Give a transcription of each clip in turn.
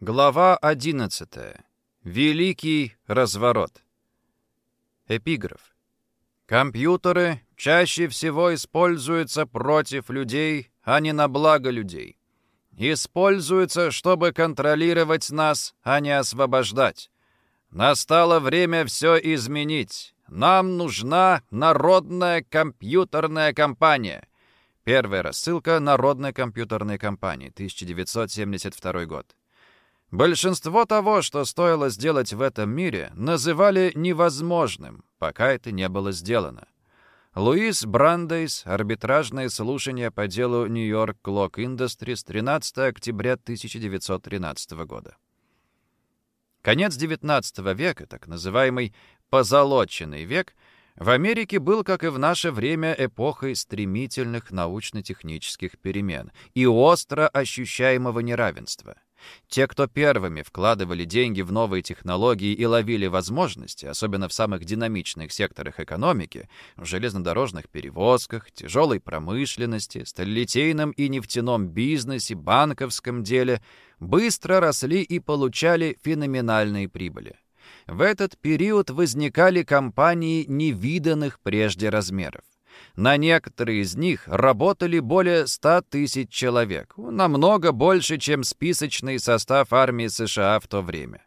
Глава 11. Великий разворот. Эпиграф. Компьютеры чаще всего используются против людей, а не на благо людей. Используются, чтобы контролировать нас, а не освобождать. Настало время все изменить. Нам нужна народная компьютерная компания. Первая рассылка Народной компьютерной компании, 1972 год. Большинство того, что стоило сделать в этом мире, называли невозможным, пока это не было сделано. Луис Брандейс, арбитражные слушания по делу Нью-Йорк Клок Industries, 13 октября 1913 года. Конец XIX века, так называемый «позолоченный век», в Америке был, как и в наше время, эпохой стремительных научно-технических перемен и остро ощущаемого неравенства. Те, кто первыми вкладывали деньги в новые технологии и ловили возможности, особенно в самых динамичных секторах экономики, в железнодорожных перевозках, тяжелой промышленности, сталелитейном и нефтяном бизнесе, банковском деле, быстро росли и получали феноменальные прибыли. В этот период возникали компании невиданных прежде размеров. На некоторые из них работали более 100 тысяч человек, намного больше, чем списочный состав армии США в то время.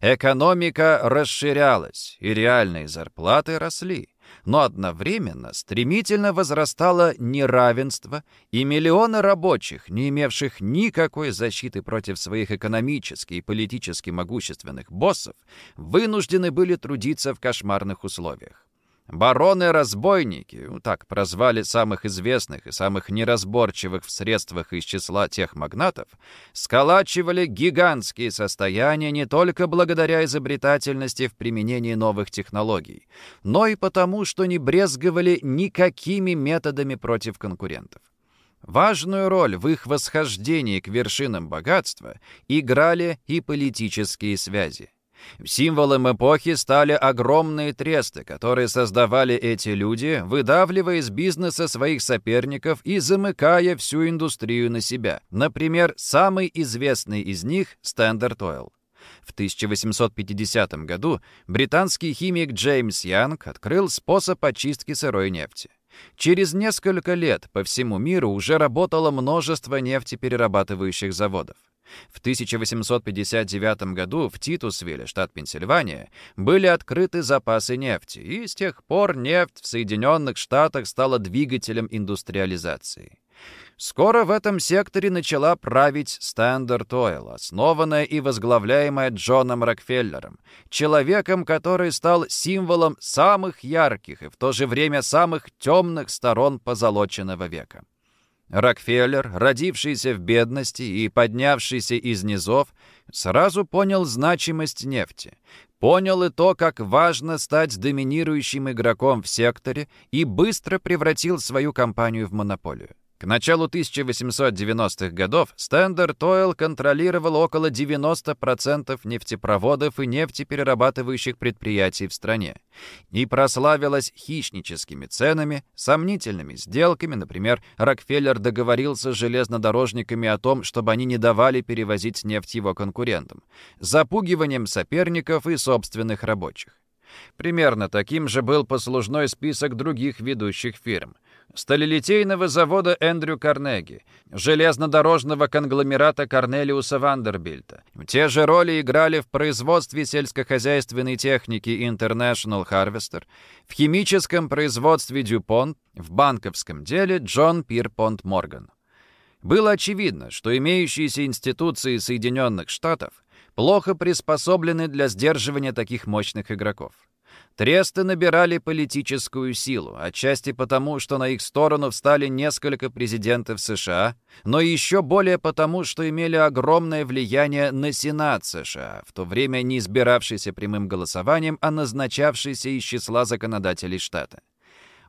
Экономика расширялась, и реальные зарплаты росли. Но одновременно стремительно возрастало неравенство, и миллионы рабочих, не имевших никакой защиты против своих экономически и политически могущественных боссов, вынуждены были трудиться в кошмарных условиях. Бароны-разбойники, так прозвали самых известных и самых неразборчивых в средствах из числа тех магнатов, сколачивали гигантские состояния не только благодаря изобретательности в применении новых технологий, но и потому, что не брезговали никакими методами против конкурентов. Важную роль в их восхождении к вершинам богатства играли и политические связи. Символом эпохи стали огромные тресты, которые создавали эти люди, выдавливая из бизнеса своих соперников и замыкая всю индустрию на себя. Например, самый известный из них – Standard Oil. В 1850 году британский химик Джеймс Янг открыл способ очистки сырой нефти. Через несколько лет по всему миру уже работало множество нефтеперерабатывающих заводов. В 1859 году в Титусвилле, штат Пенсильвания, были открыты запасы нефти, и с тех пор нефть в Соединенных Штатах стала двигателем индустриализации. Скоро в этом секторе начала править Standard Oil, основанная и возглавляемая Джоном Рокфеллером, человеком, который стал символом самых ярких и в то же время самых темных сторон позолоченного века. Рокфеллер, родившийся в бедности и поднявшийся из низов, сразу понял значимость нефти, понял и то, как важно стать доминирующим игроком в секторе и быстро превратил свою компанию в монополию. К началу 1890-х годов Standard Oil контролировал около 90% нефтепроводов и нефтеперерабатывающих предприятий в стране и прославилась хищническими ценами, сомнительными сделками, например, Рокфеллер договорился с железнодорожниками о том, чтобы они не давали перевозить нефть его конкурентам, запугиванием соперников и собственных рабочих. Примерно таким же был послужной список других ведущих фирм – сталелитейного завода Эндрю Карнеги, железнодорожного конгломерата Корнелиуса Вандербильта. Те же роли играли в производстве сельскохозяйственной техники International Harvester, в химическом производстве Дюпон, в банковском деле Джон Пирпонт Морган. Было очевидно, что имеющиеся институции Соединенных Штатов плохо приспособлены для сдерживания таких мощных игроков. Тресты набирали политическую силу, отчасти потому, что на их сторону встали несколько президентов США, но еще более потому, что имели огромное влияние на Сенат США, в то время не избиравшийся прямым голосованием, а назначавшийся из числа законодателей штата.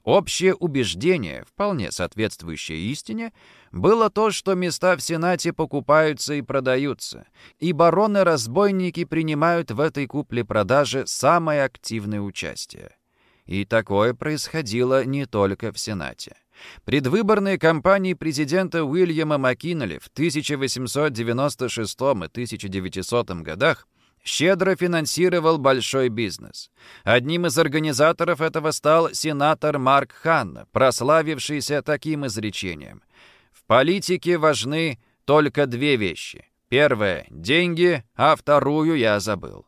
Общее убеждение, вполне соответствующее истине, было то, что места в Сенате покупаются и продаются, и бароны-разбойники принимают в этой купле-продаже самое активное участие. И такое происходило не только в Сенате. Предвыборные кампании президента Уильяма Маккинли в 1896 и 1900 годах щедро финансировал большой бизнес. Одним из организаторов этого стал сенатор Марк Ханна, прославившийся таким изречением. «В политике важны только две вещи. Первое — деньги, а вторую я забыл».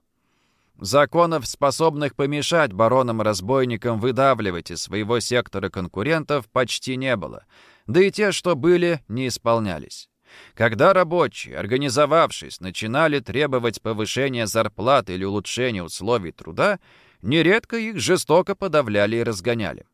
Законов, способных помешать баронам-разбойникам выдавливать из своего сектора конкурентов, почти не было. Да и те, что были, не исполнялись. Когда рабочие, организовавшись, начинали требовать повышения зарплат или улучшения условий труда, нередко их жестоко подавляли и разгоняли.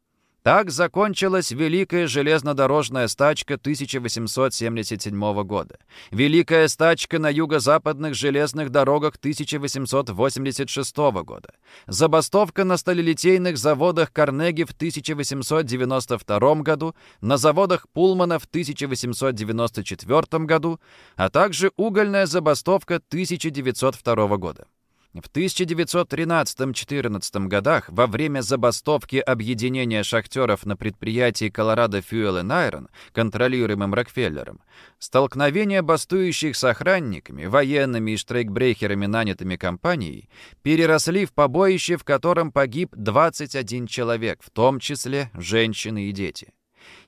Так закончилась Великая железнодорожная стачка 1877 года, Великая стачка на юго-западных железных дорогах 1886 года, забастовка на сталелитейных заводах Карнеги в 1892 году, на заводах Пулмана в 1894 году, а также угольная забастовка 1902 года. В 1913-14 годах, во время забастовки объединения шахтеров на предприятии Colorado Fuel and Iron, контролируемым Рокфеллером, столкновения бастующих с охранниками, военными и штрейкбрехерами, нанятыми компанией, переросли в побоище, в котором погиб 21 человек, в том числе женщины и дети.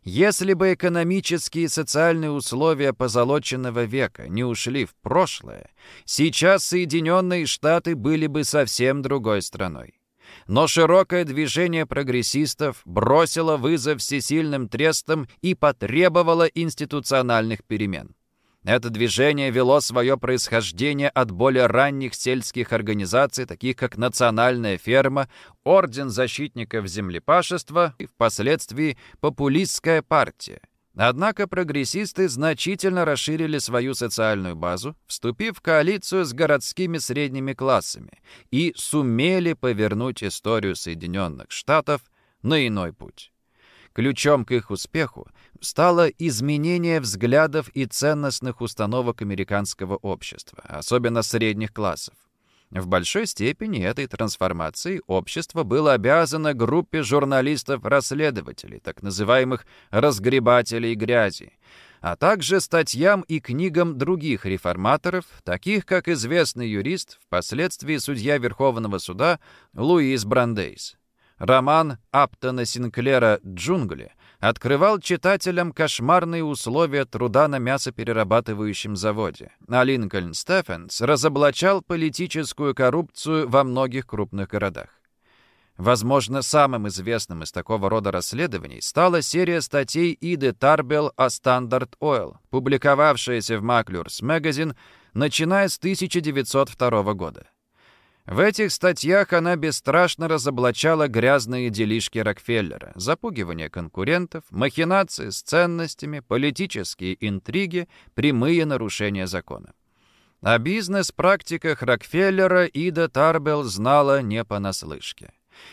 Если бы экономические и социальные условия позолоченного века не ушли в прошлое, сейчас Соединенные Штаты были бы совсем другой страной. Но широкое движение прогрессистов бросило вызов всесильным трестам и потребовало институциональных перемен. Это движение вело свое происхождение от более ранних сельских организаций, таких как Национальная ферма, Орден защитников землепашества и впоследствии Популистская партия. Однако прогрессисты значительно расширили свою социальную базу, вступив в коалицию с городскими средними классами и сумели повернуть историю Соединенных Штатов на иной путь. Ключом к их успеху стало изменение взглядов и ценностных установок американского общества, особенно средних классов. В большой степени этой трансформации общество было обязано группе журналистов-расследователей, так называемых «разгребателей грязи», а также статьям и книгам других реформаторов, таких как известный юрист, впоследствии судья Верховного суда Луис Брандейс. Роман Аптона Синклера «Джунгли» открывал читателям кошмарные условия труда на мясоперерабатывающем заводе, а Линкольн Стефенс разоблачал политическую коррупцию во многих крупных городах. Возможно, самым известным из такого рода расследований стала серия статей Иды Тарбелл о Standard Oil, публиковавшаяся в Маклюрс Magazine, начиная с 1902 года. В этих статьях она бесстрашно разоблачала грязные делишки Рокфеллера, запугивание конкурентов, махинации с ценностями, политические интриги, прямые нарушения закона. О бизнес-практиках Рокфеллера Ида Тарбелл знала не понаслышке.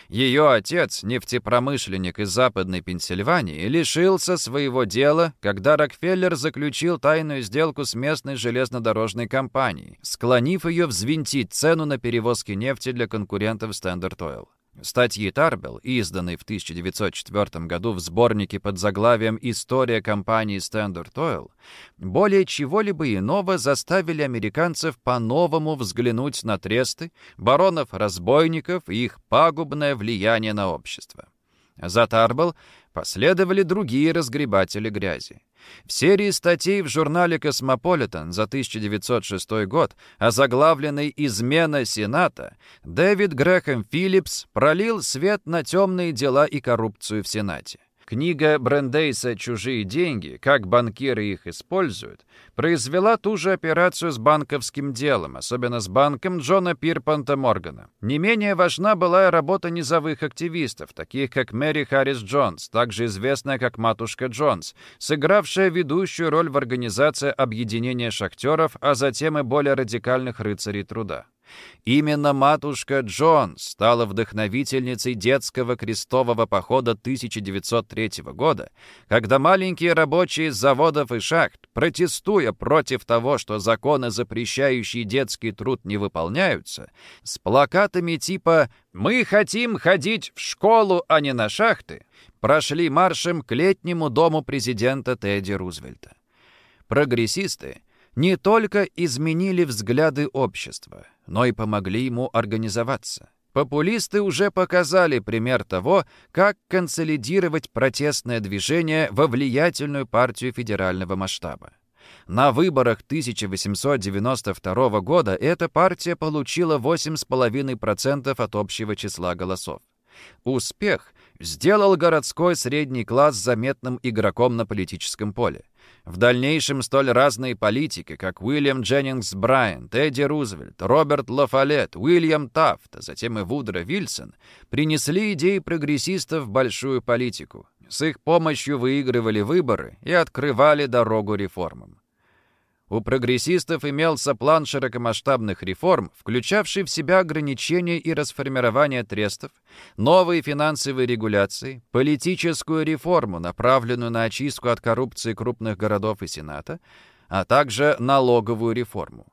Ее отец, нефтепромышленник из Западной Пенсильвании, лишился своего дела, когда Рокфеллер заключил тайную сделку с местной железнодорожной компанией, склонив ее взвинтить цену на перевозки нефти для конкурентов Standard Oil. Статьи Тарбелл, изданные в 1904 году в сборнике под заглавием «История компании Standard Oil», более чего-либо иного заставили американцев по-новому взглянуть на тресты, баронов-разбойников и их пагубное влияние на общество. За Тарбелл последовали другие разгребатели грязи. В серии статей в журнале «Космополитен» за 1906 год, озаглавленной «Измена Сената», Дэвид Грэхэм Филлипс пролил свет на темные дела и коррупцию в Сенате. Книга Брендейса «Чужие деньги. Как банкиры их используют» произвела ту же операцию с банковским делом, особенно с банком Джона Пирпанта Моргана. Не менее важна была работа низовых активистов, таких как Мэри Харрис Джонс, также известная как Матушка Джонс, сыгравшая ведущую роль в организации объединения шахтеров, а затем и более радикальных рыцарей труда. Именно матушка Джон стала вдохновительницей детского крестового похода 1903 года, когда маленькие рабочие с заводов и шахт протестуя против того, что законы, запрещающие детский труд, не выполняются, с плакатами типа «Мы хотим ходить в школу, а не на шахты», прошли маршем к летнему дому президента Тедди Рузвельта. Прогрессисты не только изменили взгляды общества, но и помогли ему организоваться. Популисты уже показали пример того, как консолидировать протестное движение во влиятельную партию федерального масштаба. На выборах 1892 года эта партия получила 8,5% от общего числа голосов. Успех сделал городской средний класс заметным игроком на политическом поле. В дальнейшем столь разные политики, как Уильям Дженнингс Брайан, Тедди Рузвельт, Роберт Лафалет, Уильям Тафт, а затем и Вудро Вильсон, принесли идеи прогрессистов в большую политику. С их помощью выигрывали выборы и открывали дорогу реформам. У прогрессистов имелся план широкомасштабных реформ, включавший в себя ограничения и расформирование трестов, новые финансовые регуляции, политическую реформу, направленную на очистку от коррупции крупных городов и Сената, а также налоговую реформу.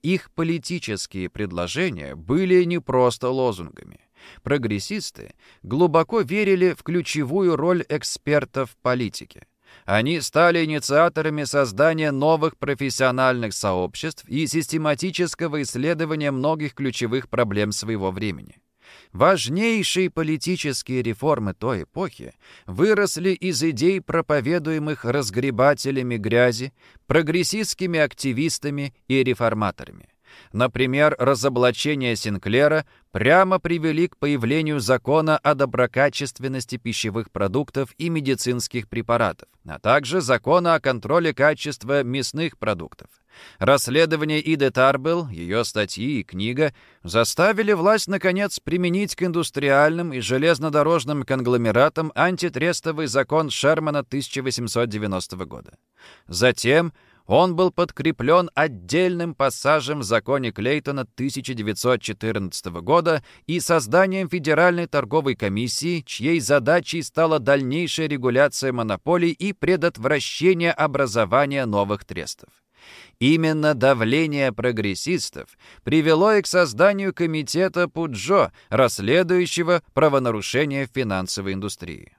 Их политические предложения были не просто лозунгами. Прогрессисты глубоко верили в ключевую роль экспертов в политике. Они стали инициаторами создания новых профессиональных сообществ и систематического исследования многих ключевых проблем своего времени. Важнейшие политические реформы той эпохи выросли из идей, проповедуемых разгребателями грязи, прогрессистскими активистами и реформаторами. Например, разоблачение Синклера прямо привели к появлению закона о доброкачественности пищевых продуктов и медицинских препаратов, а также закона о контроле качества мясных продуктов. Расследование Иды Тарбелл, ее статьи и книга заставили власть, наконец, применить к индустриальным и железнодорожным конгломератам антитрестовый закон Шермана 1890 года. Затем он был подкреплен отдельным пассажем в законе Клейтона 1914 года и созданием Федеральной торговой комиссии, чьей задачей стала дальнейшая регуляция монополий и предотвращение образования новых трестов. Именно давление прогрессистов привело и к созданию комитета Пуджо, расследующего правонарушения в финансовой индустрии.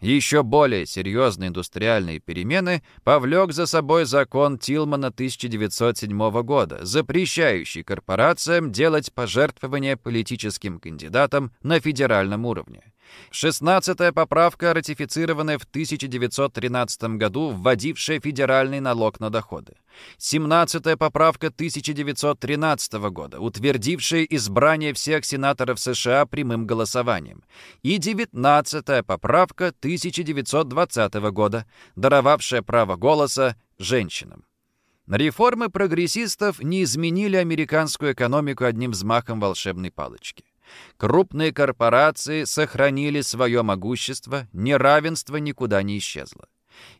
Еще более серьезные индустриальные перемены повлек за собой закон Тилмана 1907 года, запрещающий корпорациям делать пожертвования политическим кандидатам на федеральном уровне. 16-я поправка, ратифицированная в 1913 году, вводившая федеральный налог на доходы. 17-я поправка 1913 года, утвердившая избрание всех сенаторов США прямым голосованием. И 19-я поправка 1920 года, даровавшая право голоса женщинам. Реформы прогрессистов не изменили американскую экономику одним взмахом волшебной палочки. Крупные корпорации сохранили свое могущество, неравенство никуда не исчезло.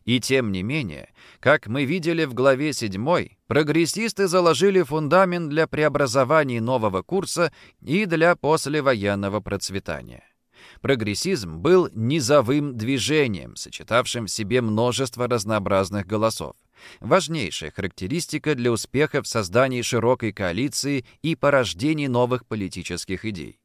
И тем не менее, как мы видели в главе 7, прогрессисты заложили фундамент для преобразований нового курса и для послевоенного процветания. Прогрессизм был низовым движением, сочетавшим в себе множество разнообразных голосов. Важнейшая характеристика для успеха в создании широкой коалиции и порождении новых политических идей.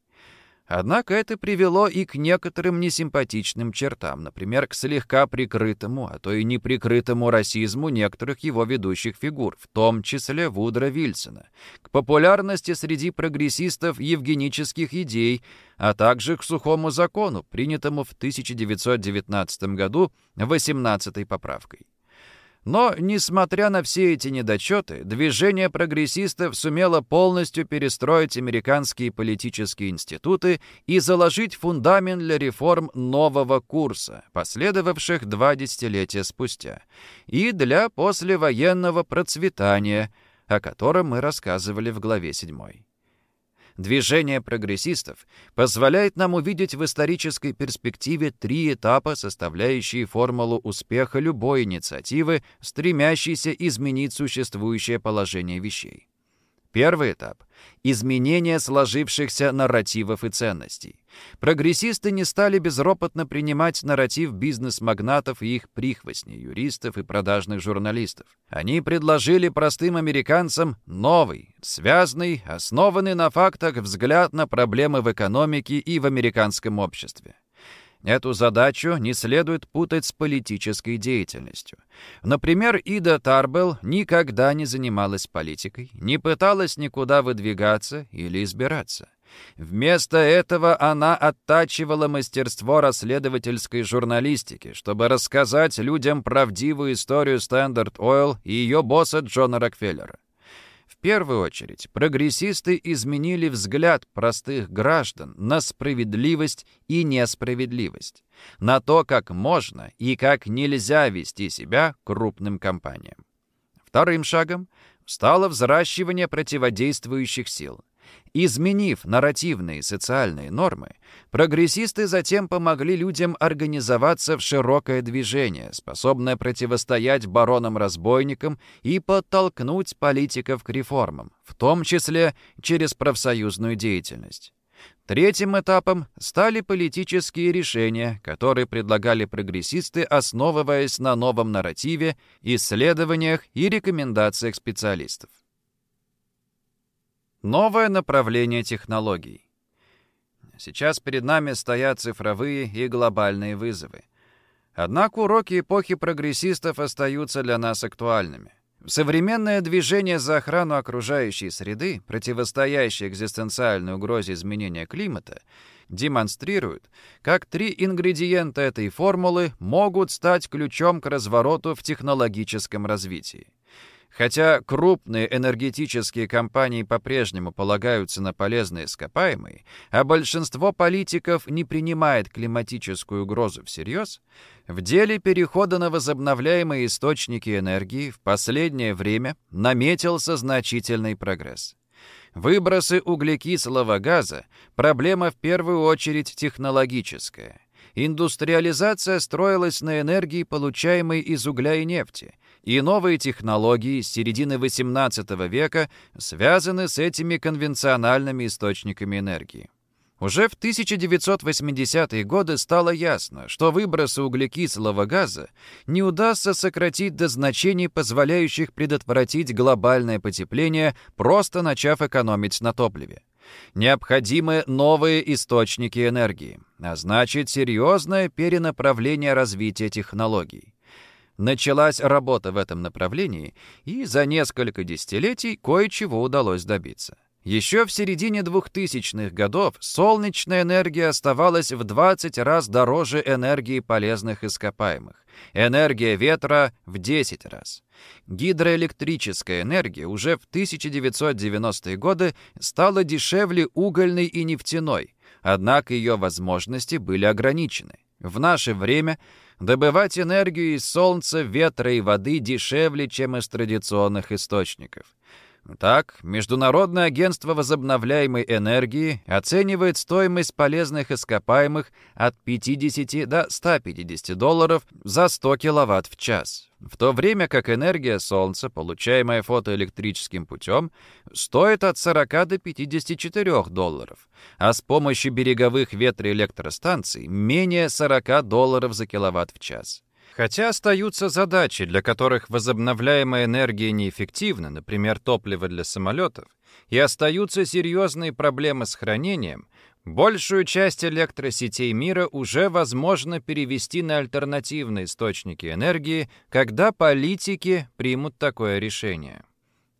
Однако это привело и к некоторым несимпатичным чертам, например, к слегка прикрытому, а то и неприкрытому расизму некоторых его ведущих фигур, в том числе Вудра Вильсона, к популярности среди прогрессистов евгенических идей, а также к сухому закону, принятому в 1919 году 18-й поправкой. Но, несмотря на все эти недочеты, движение прогрессистов сумело полностью перестроить американские политические институты и заложить фундамент для реформ нового курса, последовавших два десятилетия спустя, и для послевоенного процветания, о котором мы рассказывали в главе 7. Движение прогрессистов позволяет нам увидеть в исторической перспективе три этапа, составляющие формулу успеха любой инициативы, стремящейся изменить существующее положение вещей. Первый этап изменение сложившихся нарративов и ценностей. Прогрессисты не стали безропотно принимать нарратив бизнес-магнатов и их прихвостней, юристов и продажных журналистов. Они предложили простым американцам новый, связанный, основанный на фактах взгляд на проблемы в экономике и в американском обществе. Эту задачу не следует путать с политической деятельностью. Например, Ида Тарбелл никогда не занималась политикой, не пыталась никуда выдвигаться или избираться. Вместо этого она оттачивала мастерство расследовательской журналистики, чтобы рассказать людям правдивую историю Standard Oil и ее босса Джона Рокфеллера. В первую очередь, прогрессисты изменили взгляд простых граждан на справедливость и несправедливость, на то, как можно и как нельзя вести себя крупным компаниям. Вторым шагом стало взращивание противодействующих сил – Изменив нарративные социальные нормы, прогрессисты затем помогли людям организоваться в широкое движение, способное противостоять баронам-разбойникам и подтолкнуть политиков к реформам, в том числе через профсоюзную деятельность. Третьим этапом стали политические решения, которые предлагали прогрессисты, основываясь на новом нарративе, исследованиях и рекомендациях специалистов. Новое направление технологий. Сейчас перед нами стоят цифровые и глобальные вызовы. Однако уроки эпохи прогрессистов остаются для нас актуальными. Современное движение за охрану окружающей среды, противостоящее экзистенциальной угрозе изменения климата, демонстрирует, как три ингредиента этой формулы могут стать ключом к развороту в технологическом развитии. Хотя крупные энергетические компании по-прежнему полагаются на полезные ископаемые, а большинство политиков не принимает климатическую угрозу всерьез, в деле перехода на возобновляемые источники энергии в последнее время наметился значительный прогресс. Выбросы углекислого газа – проблема в первую очередь технологическая. Индустриализация строилась на энергии, получаемой из угля и нефти, и новые технологии с середины XVIII века связаны с этими конвенциональными источниками энергии. Уже в 1980-е годы стало ясно, что выбросы углекислого газа не удастся сократить до значений, позволяющих предотвратить глобальное потепление, просто начав экономить на топливе. Необходимы новые источники энергии, а значит серьезное перенаправление развития технологий. Началась работа в этом направлении, и за несколько десятилетий кое-чего удалось добиться. Еще в середине 2000-х годов солнечная энергия оставалась в 20 раз дороже энергии полезных ископаемых, энергия ветра — в 10 раз. Гидроэлектрическая энергия уже в 1990-е годы стала дешевле угольной и нефтяной, однако ее возможности были ограничены. В наше время добывать энергию из солнца, ветра и воды дешевле, чем из традиционных источников. Так, Международное агентство возобновляемой энергии оценивает стоимость полезных ископаемых от 50 до 150 долларов за 100 киловатт в час, в то время как энергия Солнца, получаемая фотоэлектрическим путем, стоит от 40 до 54 долларов, а с помощью береговых ветроэлектростанций менее 40 долларов за киловатт в час. Хотя остаются задачи, для которых возобновляемая энергия неэффективна, например, топливо для самолетов, и остаются серьезные проблемы с хранением, большую часть электросетей мира уже возможно перевести на альтернативные источники энергии, когда политики примут такое решение.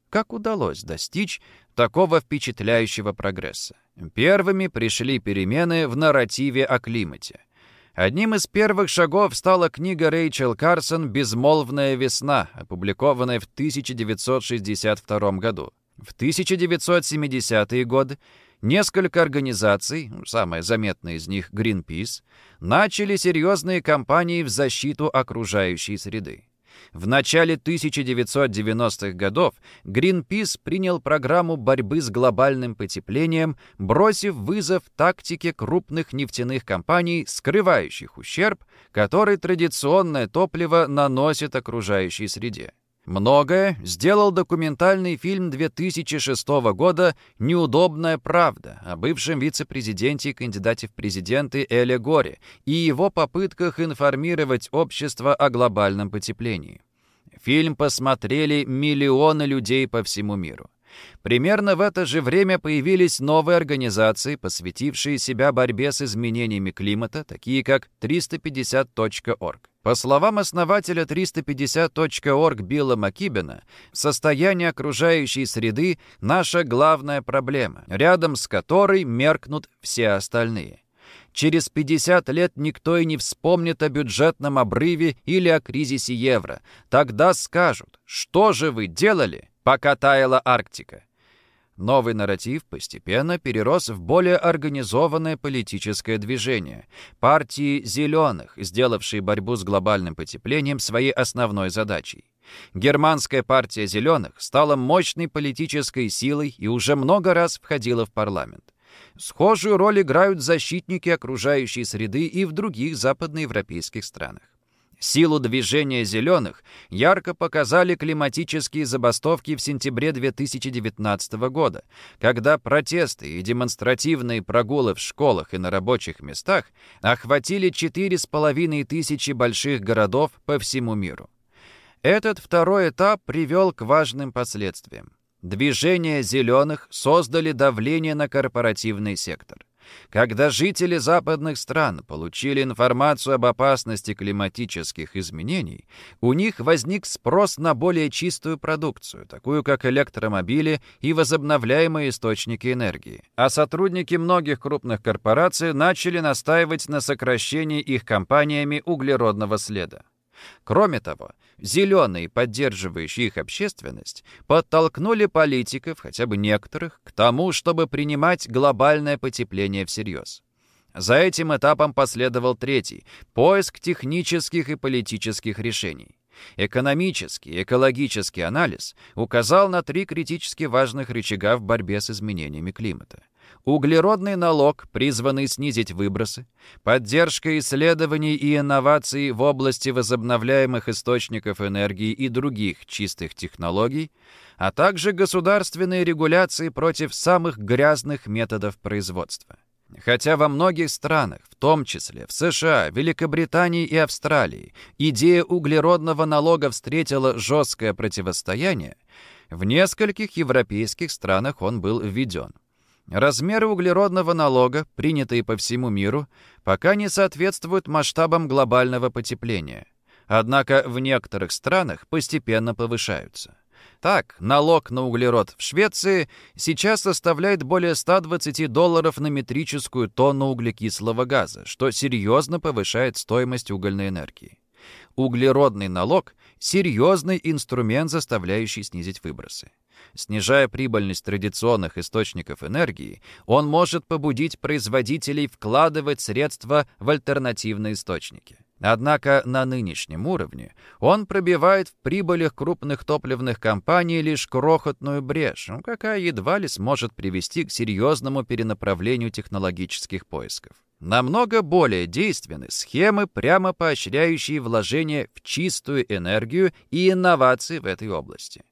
Как удалось достичь такого впечатляющего прогресса? Первыми пришли перемены в нарративе о климате – Одним из первых шагов стала книга Рэйчел Карсон «Безмолвная весна», опубликованная в 1962 году. В 1970-е годы несколько организаций, самая заметная из них Greenpeace, начали серьезные кампании в защиту окружающей среды. В начале 1990-х годов Greenpeace принял программу борьбы с глобальным потеплением, бросив вызов тактике крупных нефтяных компаний, скрывающих ущерб, который традиционное топливо наносит окружающей среде. Многое сделал документальный фильм 2006 года «Неудобная правда» о бывшем вице-президенте и кандидате в президенты Эле Горе и его попытках информировать общество о глобальном потеплении. Фильм посмотрели миллионы людей по всему миру. Примерно в это же время появились новые организации, посвятившие себя борьбе с изменениями климата, такие как 350.org. По словам основателя 350.org Билла Маккибена, состояние окружающей среды – наша главная проблема, рядом с которой меркнут все остальные. Через 50 лет никто и не вспомнит о бюджетном обрыве или о кризисе евро. Тогда скажут, что же вы делали, пока таяла Арктика? Новый нарратив постепенно перерос в более организованное политическое движение. Партии «зеленых», сделавшие борьбу с глобальным потеплением своей основной задачей. Германская партия «зеленых» стала мощной политической силой и уже много раз входила в парламент. Схожую роль играют защитники окружающей среды и в других западноевропейских странах. Силу движения «зеленых» ярко показали климатические забастовки в сентябре 2019 года, когда протесты и демонстративные прогулы в школах и на рабочих местах охватили 4,5 тысячи больших городов по всему миру. Этот второй этап привел к важным последствиям. Движение «зеленых» создали давление на корпоративный сектор. Когда жители западных стран получили информацию об опасности климатических изменений, у них возник спрос на более чистую продукцию, такую как электромобили и возобновляемые источники энергии. А сотрудники многих крупных корпораций начали настаивать на сокращении их компаниями углеродного следа. Кроме того, зеленые, поддерживающие их общественность, подтолкнули политиков, хотя бы некоторых, к тому, чтобы принимать глобальное потепление всерьез. За этим этапом последовал третий – поиск технических и политических решений. Экономический экологический анализ указал на три критически важных рычага в борьбе с изменениями климата. Углеродный налог, призванный снизить выбросы, поддержка исследований и инноваций в области возобновляемых источников энергии и других чистых технологий, а также государственные регуляции против самых грязных методов производства. Хотя во многих странах, в том числе в США, Великобритании и Австралии, идея углеродного налога встретила жесткое противостояние, в нескольких европейских странах он был введен. Размеры углеродного налога, принятые по всему миру, пока не соответствуют масштабам глобального потепления. Однако в некоторых странах постепенно повышаются. Так, налог на углерод в Швеции сейчас составляет более 120 долларов на метрическую тонну углекислого газа, что серьезно повышает стоимость угольной энергии. Углеродный налог – серьезный инструмент, заставляющий снизить выбросы. Снижая прибыльность традиционных источников энергии, он может побудить производителей вкладывать средства в альтернативные источники. Однако на нынешнем уровне он пробивает в прибылях крупных топливных компаний лишь крохотную брешь, ну, какая едва ли сможет привести к серьезному перенаправлению технологических поисков. Намного более действенны схемы, прямо поощряющие вложение в чистую энергию и инновации в этой области.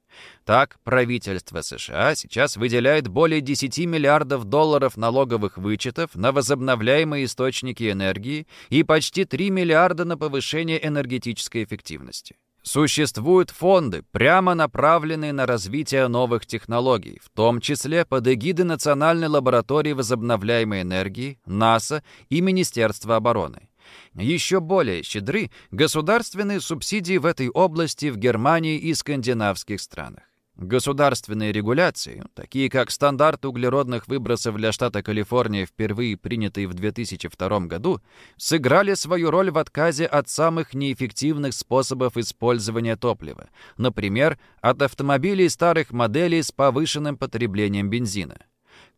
Так, правительство США сейчас выделяет более 10 миллиардов долларов налоговых вычетов на возобновляемые источники энергии и почти 3 миллиарда на повышение энергетической эффективности. Существуют фонды, прямо направленные на развитие новых технологий, в том числе под эгидой Национальной лаборатории возобновляемой энергии, НАСА и Министерства обороны. Еще более щедры государственные субсидии в этой области в Германии и скандинавских странах. Государственные регуляции, такие как стандарт углеродных выбросов для штата Калифорния, впервые принятый в 2002 году, сыграли свою роль в отказе от самых неэффективных способов использования топлива, например, от автомобилей старых моделей с повышенным потреблением бензина.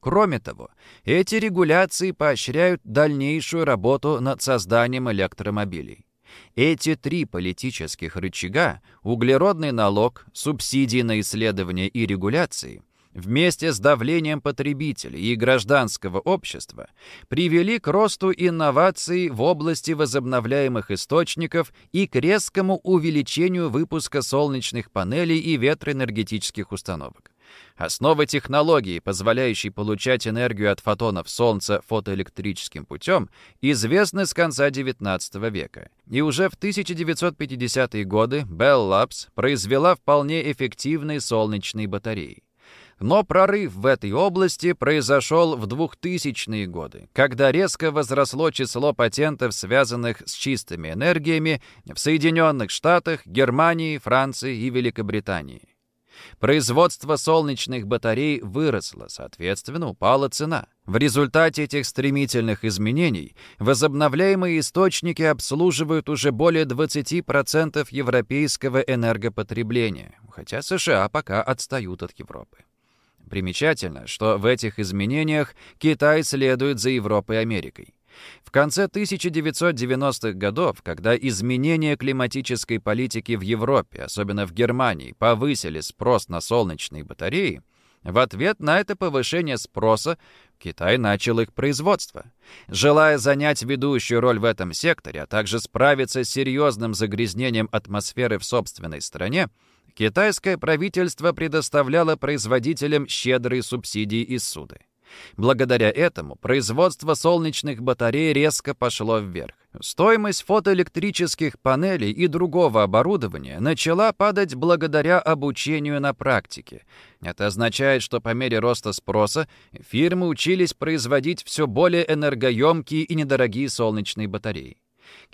Кроме того, эти регуляции поощряют дальнейшую работу над созданием электромобилей. Эти три политических рычага – углеродный налог, субсидии на исследования и регуляции – вместе с давлением потребителей и гражданского общества привели к росту инноваций в области возобновляемых источников и к резкому увеличению выпуска солнечных панелей и ветроэнергетических установок. Основы технологии, позволяющей получать энергию от фотонов Солнца фотоэлектрическим путем, известны с конца XIX века. И уже в 1950-е годы Bell Labs произвела вполне эффективные солнечные батареи. Но прорыв в этой области произошел в 2000-е годы, когда резко возросло число патентов, связанных с чистыми энергиями в Соединенных Штатах, Германии, Франции и Великобритании. Производство солнечных батарей выросло, соответственно, упала цена. В результате этих стремительных изменений возобновляемые источники обслуживают уже более 20% европейского энергопотребления, хотя США пока отстают от Европы. Примечательно, что в этих изменениях Китай следует за Европой и Америкой. В конце 1990-х годов, когда изменения климатической политики в Европе, особенно в Германии, повысили спрос на солнечные батареи, в ответ на это повышение спроса Китай начал их производство. Желая занять ведущую роль в этом секторе, а также справиться с серьезным загрязнением атмосферы в собственной стране, китайское правительство предоставляло производителям щедрые субсидии и суды. Благодаря этому производство солнечных батарей резко пошло вверх. Стоимость фотоэлектрических панелей и другого оборудования начала падать благодаря обучению на практике. Это означает, что по мере роста спроса фирмы учились производить все более энергоемкие и недорогие солнечные батареи.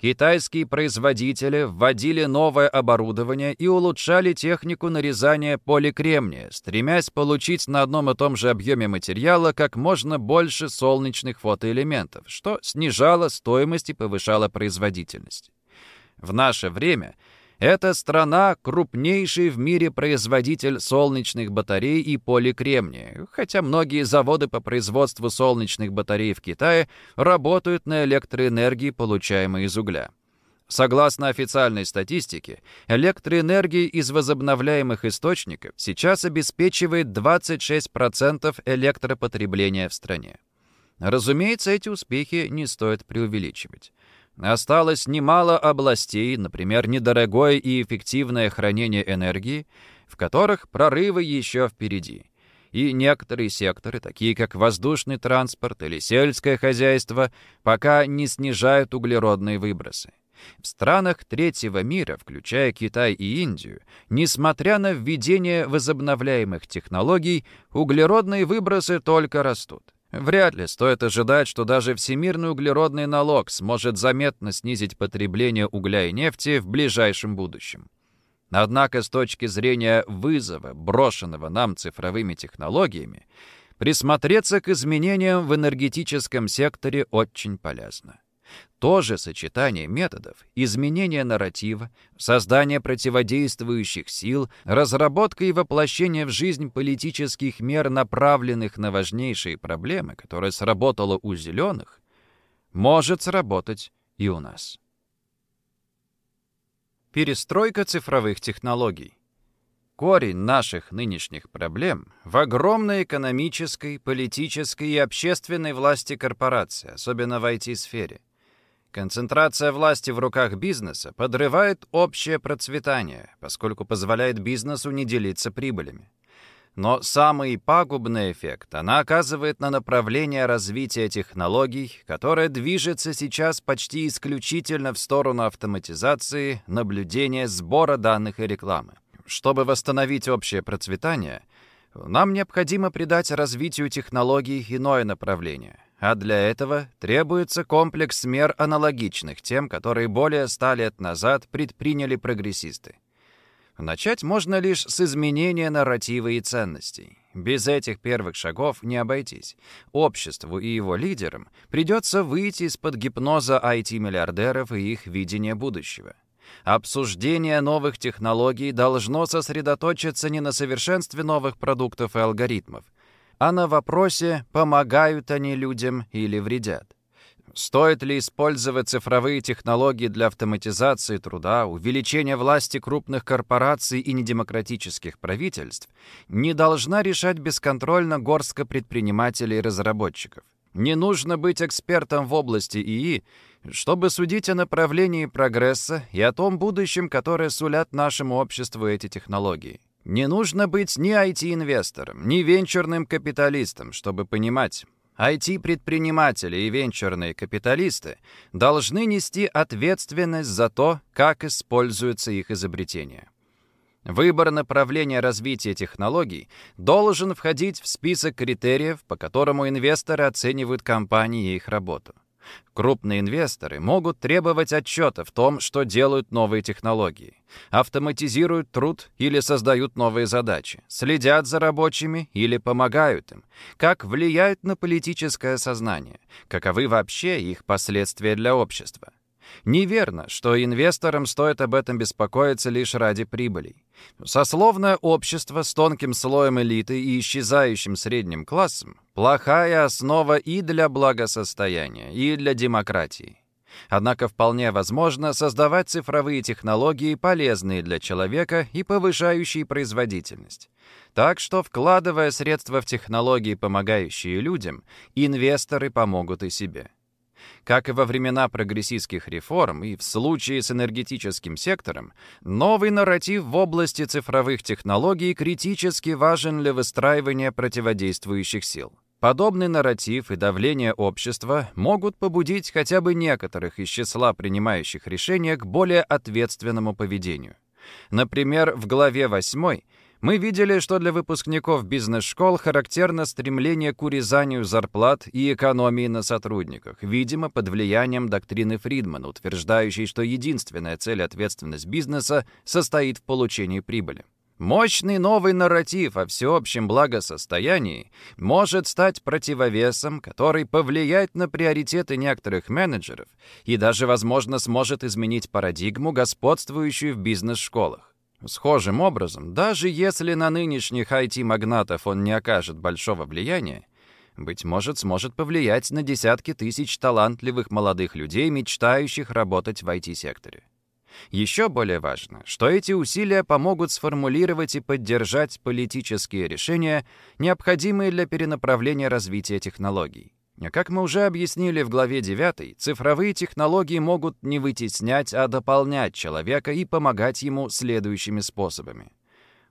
Китайские производители вводили новое оборудование и улучшали технику нарезания поликремния, стремясь получить на одном и том же объеме материала как можно больше солнечных фотоэлементов, что снижало стоимость и повышало производительность. В наше время – эта страна — крупнейший в мире производитель солнечных батарей и поликремния, хотя многие заводы по производству солнечных батарей в Китае работают на электроэнергии, получаемой из угля. Согласно официальной статистике, электроэнергия из возобновляемых источников сейчас обеспечивает 26% электропотребления в стране. Разумеется, эти успехи не стоит преувеличивать. Осталось немало областей, например, недорогое и эффективное хранение энергии, в которых прорывы еще впереди. И некоторые секторы, такие как воздушный транспорт или сельское хозяйство, пока не снижают углеродные выбросы. В странах третьего мира, включая Китай и Индию, несмотря на введение возобновляемых технологий, углеродные выбросы только растут. Вряд ли стоит ожидать, что даже всемирный углеродный налог сможет заметно снизить потребление угля и нефти в ближайшем будущем. Однако с точки зрения вызова, брошенного нам цифровыми технологиями, присмотреться к изменениям в энергетическом секторе очень полезно. То же сочетание методов, изменение нарратива, создание противодействующих сил, разработка и воплощение в жизнь политических мер, направленных на важнейшие проблемы, которое сработало у зеленых, может сработать и у нас. Перестройка цифровых технологий. Корень наших нынешних проблем в огромной экономической, политической и общественной власти корпорации, особенно в IT-сфере. Концентрация власти в руках бизнеса подрывает общее процветание, поскольку позволяет бизнесу не делиться прибылями. Но самый пагубный эффект она оказывает на направление развития технологий, которое движется сейчас почти исключительно в сторону автоматизации, наблюдения, сбора данных и рекламы. Чтобы восстановить общее процветание, нам необходимо придать развитию технологий иное направление — а для этого требуется комплекс мер, аналогичных тем, которые более ста лет назад предприняли прогрессисты. Начать можно лишь с изменения нарратива и ценностей. Без этих первых шагов не обойтись. Обществу и его лидерам придется выйти из-под гипноза IT-миллиардеров и их видения будущего. Обсуждение новых технологий должно сосредоточиться не на совершенстве новых продуктов и алгоритмов, а на вопросе, помогают они людям или вредят. Стоит ли использовать цифровые технологии для автоматизации труда, увеличения власти крупных корпораций и недемократических правительств, не должна решать бесконтрольно горстка предпринимателей и разработчиков. Не нужно быть экспертом в области ИИ, чтобы судить о направлении прогресса и о том будущем, которое сулят нашему обществу эти технологии. Не нужно быть ни IT-инвестором, ни венчурным капиталистом, чтобы понимать, IT-предприниматели и венчурные капиталисты должны нести ответственность за то, как используются их изобретения. Выбор направления развития технологий должен входить в список критериев, по которому инвесторы оценивают компании и их работу. Крупные инвесторы могут требовать отчета в том, что делают новые технологии, автоматизируют труд или создают новые задачи, следят за рабочими или помогают им, как влияют на политическое сознание, каковы вообще их последствия для общества. Неверно, что инвесторам стоит об этом беспокоиться лишь ради прибылей. Сословное общество с тонким слоем элиты и исчезающим средним классом – плохая основа и для благосостояния, и для демократии. Однако вполне возможно создавать цифровые технологии, полезные для человека и повышающие производительность. Так что, вкладывая средства в технологии, помогающие людям, инвесторы помогут и себе. Как и во времена прогрессистских реформ и в случае с энергетическим сектором, новый нарратив в области цифровых технологий критически важен для выстраивания противодействующих сил. Подобный нарратив и давление общества могут побудить хотя бы некоторых из числа принимающих решения к более ответственному поведению. Например, в главе 8 мы видели, что для выпускников бизнес-школ характерно стремление к урезанию зарплат и экономии на сотрудниках, видимо, под влиянием доктрины Фридмана, утверждающей, что единственная цель и ответственность бизнеса состоит в получении прибыли. Мощный новый нарратив о всеобщем благосостоянии может стать противовесом, который повлияет на приоритеты некоторых менеджеров и даже, возможно, сможет изменить парадигму, господствующую в бизнес-школах. Схожим образом, даже если на нынешних IT-магнатов он не окажет большого влияния, быть может, сможет повлиять на десятки тысяч талантливых молодых людей, мечтающих работать в IT-секторе. Еще более важно, что эти усилия помогут сформулировать и поддержать политические решения, необходимые для перенаправления развития технологий. Как мы уже объяснили в главе 9, цифровые технологии могут не вытеснять, а дополнять человека и помогать ему следующими способами.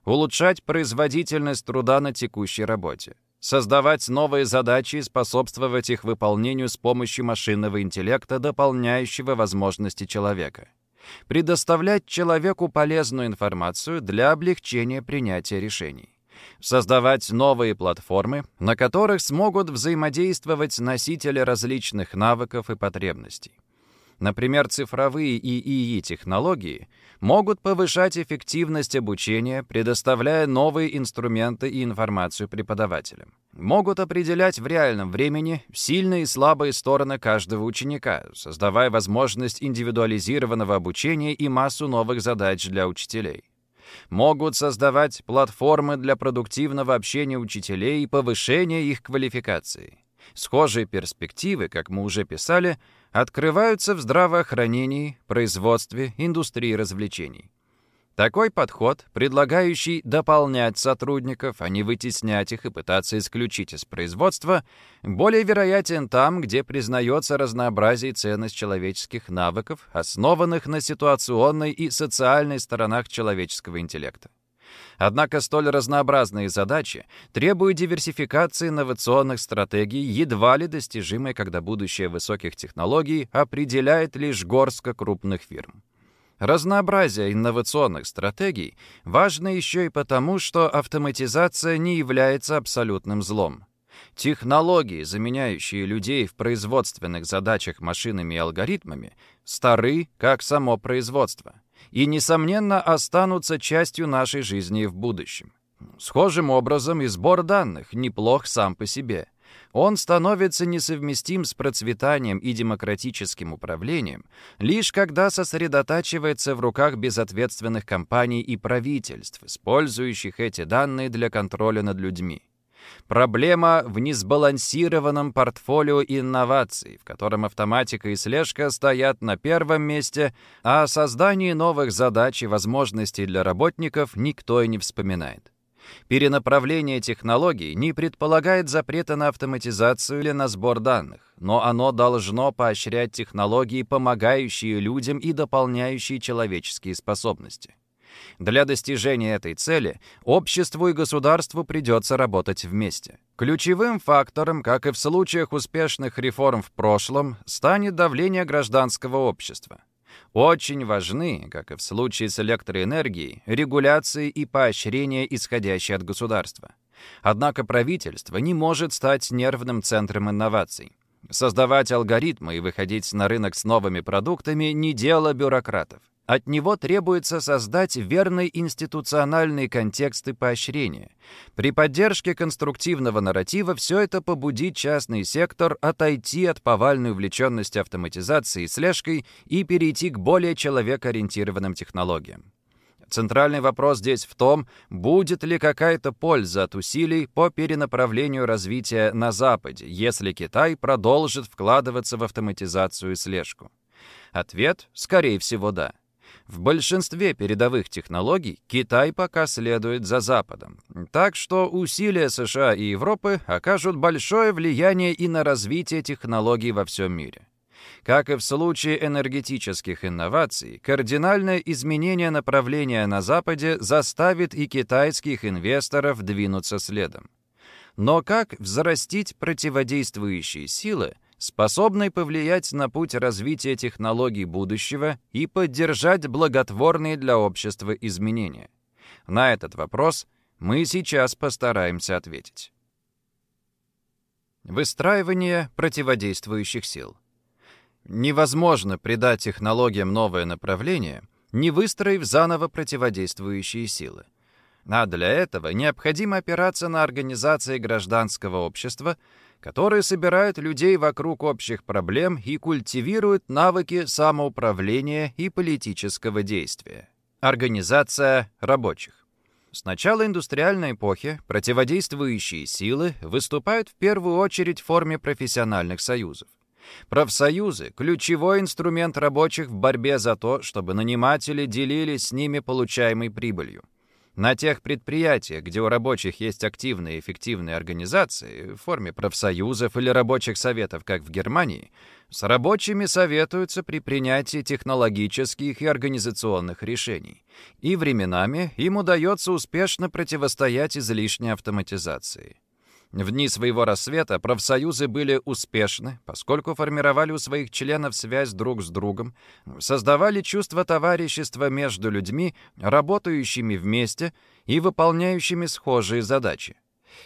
Улучшать производительность труда на текущей работе. Создавать новые задачи и способствовать их выполнению с помощью машинного интеллекта, дополняющего возможности человека. Предоставлять человеку полезную информацию для облегчения принятия решений создавать новые платформы, на которых смогут взаимодействовать носители различных навыков и потребностей. Например, цифровые и ИИ-технологии могут повышать эффективность обучения, предоставляя новые инструменты и информацию преподавателям. Могут определять в реальном времени сильные и слабые стороны каждого ученика, создавая возможность индивидуализированного обучения и массу новых задач для учителей могут создавать платформы для продуктивного общения учителей и повышения их квалификации. Схожие перспективы, как мы уже писали, открываются в здравоохранении, производстве, индустрии развлечений. Такой подход, предлагающий дополнять сотрудников, а не вытеснять их и пытаться исключить из производства, более вероятен там, где признается разнообразие и ценность человеческих навыков, основанных на ситуационной и социальной сторонах человеческого интеллекта. Однако столь разнообразные задачи требуют диверсификации инновационных стратегий, едва ли достижимой, когда будущее высоких технологий определяет лишь горстка крупных фирм. Разнообразие инновационных стратегий важно еще и потому, что автоматизация не является абсолютным злом. Технологии, заменяющие людей в производственных задачах машинами и алгоритмами, стары, как само производство, и, несомненно, останутся частью нашей жизни в будущем. Схожим образом и сбор данных неплох сам по себе – он становится несовместим с процветанием и демократическим управлением, лишь когда сосредотачивается в руках безответственных компаний и правительств, использующих эти данные для контроля над людьми. Проблема в несбалансированном портфолио инноваций, в котором автоматика и слежка стоят на первом месте, а о создании новых задач и возможностей для работников никто и не вспоминает. Перенаправление технологий не предполагает запрета на автоматизацию или на сбор данных, но оно должно поощрять технологии, помогающие людям и дополняющие человеческие способности. Для достижения этой цели обществу и государству придется работать вместе. Ключевым фактором, как и в случаях успешных реформ в прошлом, станет давление гражданского общества. Очень важны, как и в случае с электроэнергией, регуляции и поощрения, исходящие от государства. Однако правительство не может стать нервным центром инноваций. Создавать алгоритмы и выходить на рынок с новыми продуктами – не дело бюрократов. От него требуется создать верный институциональный контекст и поощрение. При поддержке конструктивного нарратива все это побудит частный сектор отойти от повальной увлеченности автоматизацией и слежкой и перейти к более человекоориентированным технологиям. Центральный вопрос здесь в том, будет ли какая-то польза от усилий по перенаправлению развития на Западе, если Китай продолжит вкладываться в автоматизацию и слежку. Ответ, скорее всего, да. В большинстве передовых технологий Китай пока следует за Западом. Так что усилия США и Европы окажут большое влияние и на развитие технологий во всем мире. Как и в случае энергетических инноваций, кардинальное изменение направления на Западе заставит и китайских инвесторов двинуться следом. Но как взрастить противодействующие силы – способной повлиять на путь развития технологий будущего и поддержать благотворные для общества изменения? На этот вопрос мы сейчас постараемся ответить. Выстраивание противодействующих сил. Невозможно придать технологиям новое направление, не выстроив заново противодействующие силы. А для этого необходимо опираться на организации гражданского общества, которые собирают людей вокруг общих проблем и культивируют навыки самоуправления и политического действия. Организация рабочих. С начала индустриальной эпохи противодействующие силы выступают в первую очередь в форме профессиональных союзов. Профсоюзы – ключевой инструмент рабочих в борьбе за то, чтобы наниматели делились с ними получаемой прибылью. На тех предприятиях, где у рабочих есть активные и эффективные организации в форме профсоюзов или рабочих советов, как в Германии, с рабочими советуются при принятии технологических и организационных решений. И временами им удается успешно противостоять излишней автоматизации. В дни своего рассвета профсоюзы были успешны, поскольку формировали у своих членов связь друг с другом, создавали чувство товарищества между людьми, работающими вместе и выполняющими схожие задачи.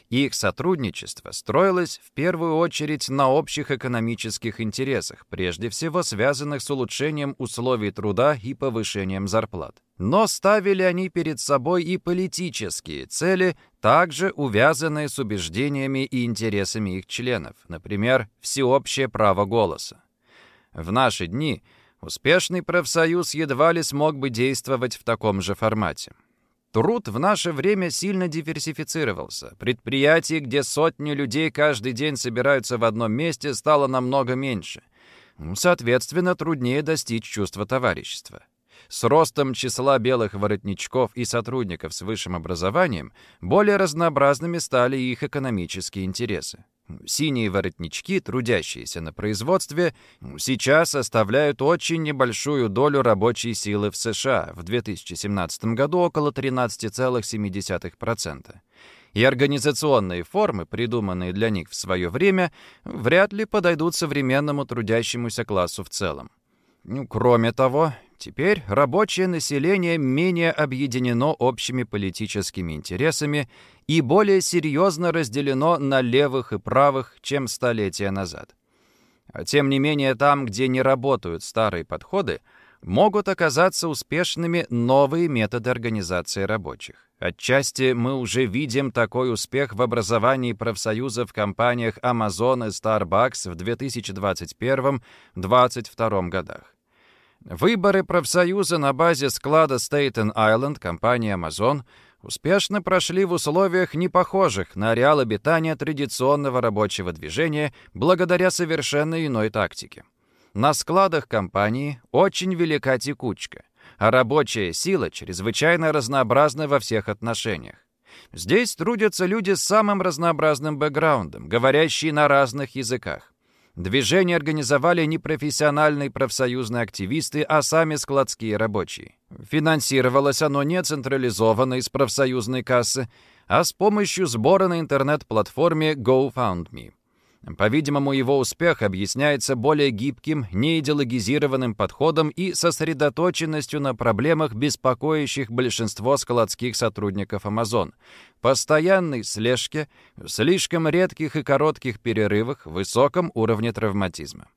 Их сотрудничество строилось в первую очередь на общих экономических интересах, прежде всего связанных с улучшением условий труда и повышением зарплат. Но ставили они перед собой и политические цели, также увязанные с убеждениями и интересами их членов, например, всеобщее право голоса. В наши дни успешный профсоюз едва ли смог бы действовать в таком же формате. Труд в наше время сильно диверсифицировался. Предприятий, где сотни людей каждый день собираются в одном месте, стало намного меньше. Соответственно, труднее достичь чувства товарищества. С ростом числа белых воротничков и сотрудников с высшим образованием более разнообразными стали их экономические интересы. Синие воротнички, трудящиеся на производстве, сейчас составляют очень небольшую долю рабочей силы в США, в 2017 году около 13,7%. И организационные формы, придуманные для них в свое время, вряд ли подойдут современному трудящемуся классу в целом. Ну, кроме того, теперь рабочее население менее объединено общими политическими интересами и более серьезно разделено на левых и правых, чем столетия назад. А тем не менее, там, где не работают старые подходы, могут оказаться успешными новые методы организации рабочих. Отчасти мы уже видим такой успех в образовании профсоюзов в компаниях Amazon и Starbucks в 2021-2022 годах. Выборы профсоюза на базе склада Стейтен-Айленд компании Amazon успешно прошли в условиях, не похожих на ареал обитания традиционного рабочего движения благодаря совершенно иной тактике. На складах компании очень велика текучка, а рабочая сила чрезвычайно разнообразна во всех отношениях. Здесь трудятся люди с самым разнообразным бэкграундом, говорящие на разных языках. Движение организовали не профессиональные профсоюзные активисты, а сами складские рабочие. Финансировалось оно не централизованно из профсоюзной кассы, а с помощью сбора на интернет-платформе GoFundMe. По-видимому, его успех объясняется более гибким, неидеологизированным подходом и сосредоточенностью на проблемах, беспокоящих большинство складских сотрудников Amazon. Постоянной слежке, слишком редких и коротких перерывах, высоком уровне травматизма.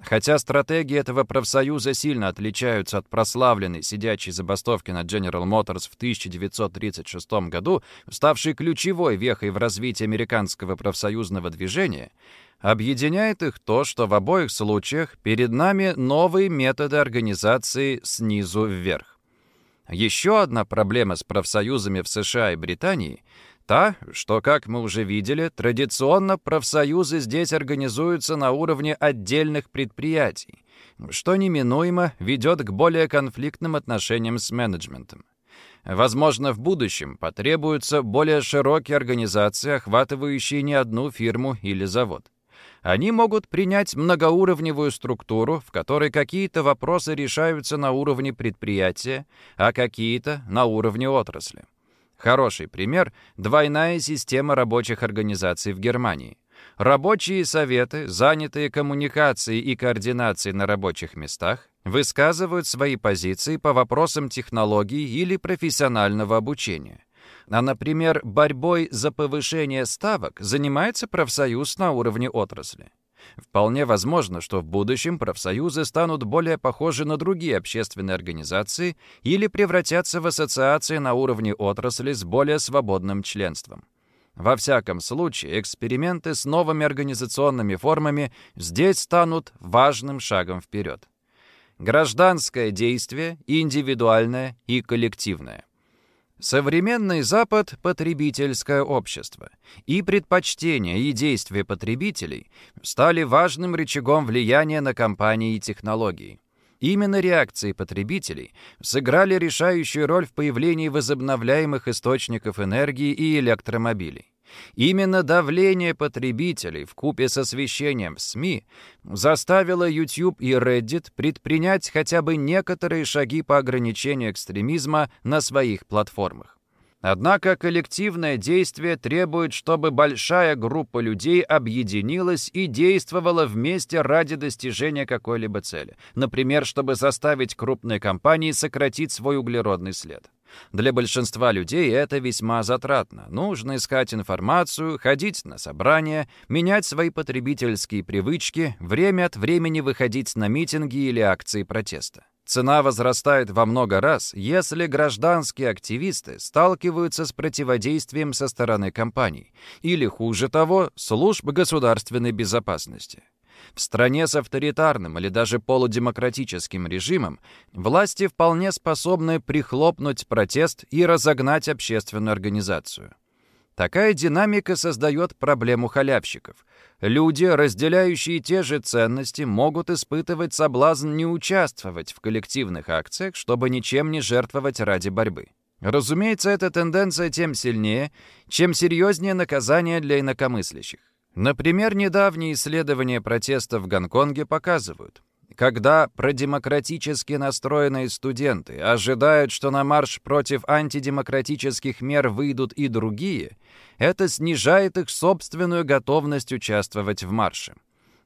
Хотя стратегии этого профсоюза сильно отличаются от прославленной сидячей забастовки на General Motors в 1936 году, ставшей ключевой вехой в развитии американского профсоюзного движения, объединяет их то, что в обоих случаях перед нами новые методы организации снизу вверх. Еще одна проблема с профсоюзами в США и Британии – Та, что, как мы уже видели, традиционно профсоюзы здесь организуются на уровне отдельных предприятий, что неминуемо ведет к более конфликтным отношениям с менеджментом. Возможно, в будущем потребуются более широкие организации, охватывающие не одну фирму или завод. Они могут принять многоуровневую структуру, в которой какие-то вопросы решаются на уровне предприятия, а какие-то — на уровне отрасли. Хороший пример – двойная система рабочих организаций в Германии. Рабочие советы, занятые коммуникацией и координацией на рабочих местах, высказывают свои позиции по вопросам технологий или профессионального обучения. А, например, борьбой за повышение ставок занимается профсоюз на уровне отрасли. Вполне возможно, что в будущем профсоюзы станут более похожи на другие общественные организации или превратятся в ассоциации на уровне отрасли с более свободным членством. Во всяком случае, эксперименты с новыми организационными формами здесь станут важным шагом вперед. Гражданское действие, индивидуальное и коллективное. Современный Запад — потребительское общество, и предпочтения и действия потребителей стали важным рычагом влияния на компании и технологии. Именно реакции потребителей сыграли решающую роль в появлении возобновляемых источников энергии и электромобилей. Именно давление потребителей в купе с освещением в СМИ заставило YouTube и Reddit предпринять хотя бы некоторые шаги по ограничению экстремизма на своих платформах. Однако коллективное действие требует, чтобы большая группа людей объединилась и действовала вместе ради достижения какой-либо цели. Например, чтобы заставить крупные компании сократить свой углеродный след. Для большинства людей это весьма затратно. Нужно искать информацию, ходить на собрания, менять свои потребительские привычки, время от времени выходить на митинги или акции протеста. Цена возрастает во много раз, если гражданские активисты сталкиваются с противодействием со стороны компаний или, хуже того, служб государственной безопасности. В стране с авторитарным или даже полудемократическим режимом власти вполне способны прихлопнуть протест и разогнать общественную организацию. Такая динамика создает проблему халявщиков. Люди, разделяющие те же ценности, могут испытывать соблазн не участвовать в коллективных акциях, чтобы ничем не жертвовать ради борьбы. Разумеется, эта тенденция тем сильнее, чем серьезнее наказание для инакомыслящих. Например, недавние исследования протеста в Гонконге показывают, когда продемократически настроенные студенты ожидают, что на марш против антидемократических мер выйдут и другие, это снижает их собственную готовность участвовать в марше.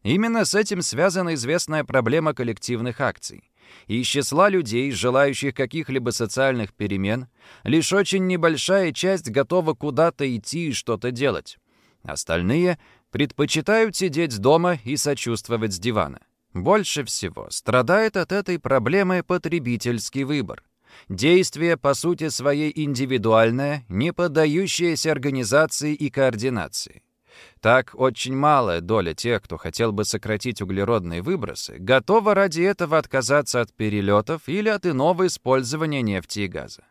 Именно с этим связана известная проблема коллективных акций. Из числа людей, желающих каких-либо социальных перемен, лишь очень небольшая часть готова куда-то идти и что-то делать. Остальные предпочитают сидеть дома и сочувствовать с дивана. Больше всего страдает от этой проблемы потребительский выбор. Действие, по сути своей, индивидуальное, не поддающееся организации и координации. Так, очень малая доля тех, кто хотел бы сократить углеродные выбросы, готова ради этого отказаться от перелетов или от иного использования нефти и газа.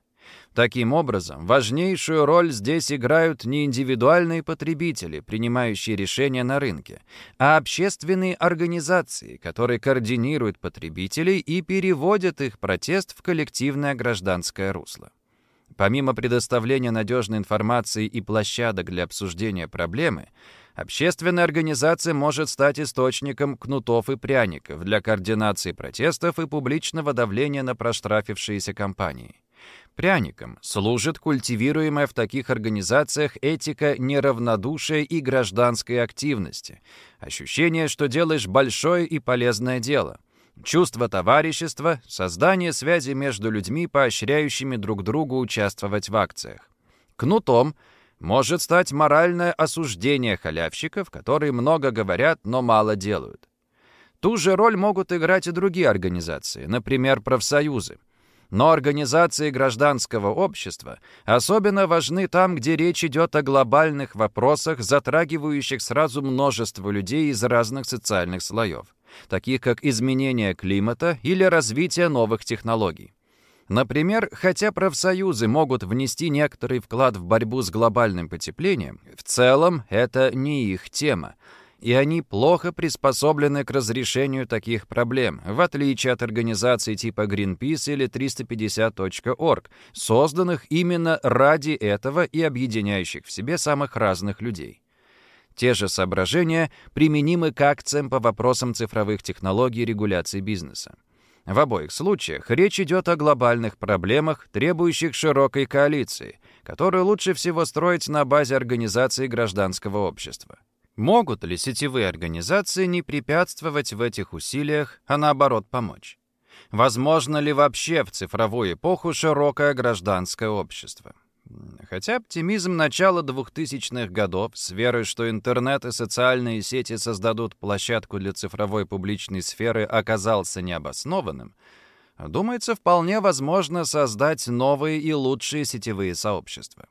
Таким образом, важнейшую роль здесь играют не индивидуальные потребители, принимающие решения на рынке, а общественные организации, которые координируют потребителей и переводят их протест в коллективное гражданское русло. Помимо предоставления надежной информации и площадок для обсуждения проблемы, общественная организация может стать источником кнутов и пряников для координации протестов и публичного давления на проштрафившиеся компании. Пряником служит культивируемая в таких организациях этика неравнодушия и гражданской активности, ощущение, что делаешь большое и полезное дело, чувство товарищества, создание связи между людьми, поощряющими друг другу участвовать в акциях. Кнутом может стать моральное осуждение халявщиков, которые много говорят, но мало делают. Ту же роль могут играть и другие организации, например, профсоюзы. Но организации гражданского общества особенно важны там, где речь идет о глобальных вопросах, затрагивающих сразу множество людей из разных социальных слоев, таких как изменение климата или развитие новых технологий. Например, хотя профсоюзы могут внести некоторый вклад в борьбу с глобальным потеплением, в целом это не их тема, и они плохо приспособлены к разрешению таких проблем, в отличие от организаций типа Greenpeace или 350.org, созданных именно ради этого и объединяющих в себе самых разных людей. Те же соображения применимы к акциям по вопросам цифровых технологий и регуляции бизнеса. В обоих случаях речь идет о глобальных проблемах, требующих широкой коалиции, которую лучше всего строить на базе организации гражданского общества. Могут ли сетевые организации не препятствовать в этих усилиях, а наоборот помочь? Возможно ли вообще в цифровую эпоху широкое гражданское общество? Хотя оптимизм начала 2000-х годов с верой, что интернет и социальные сети создадут площадку для цифровой публичной сферы, оказался необоснованным, думается, вполне возможно создать новые и лучшие сетевые сообщества.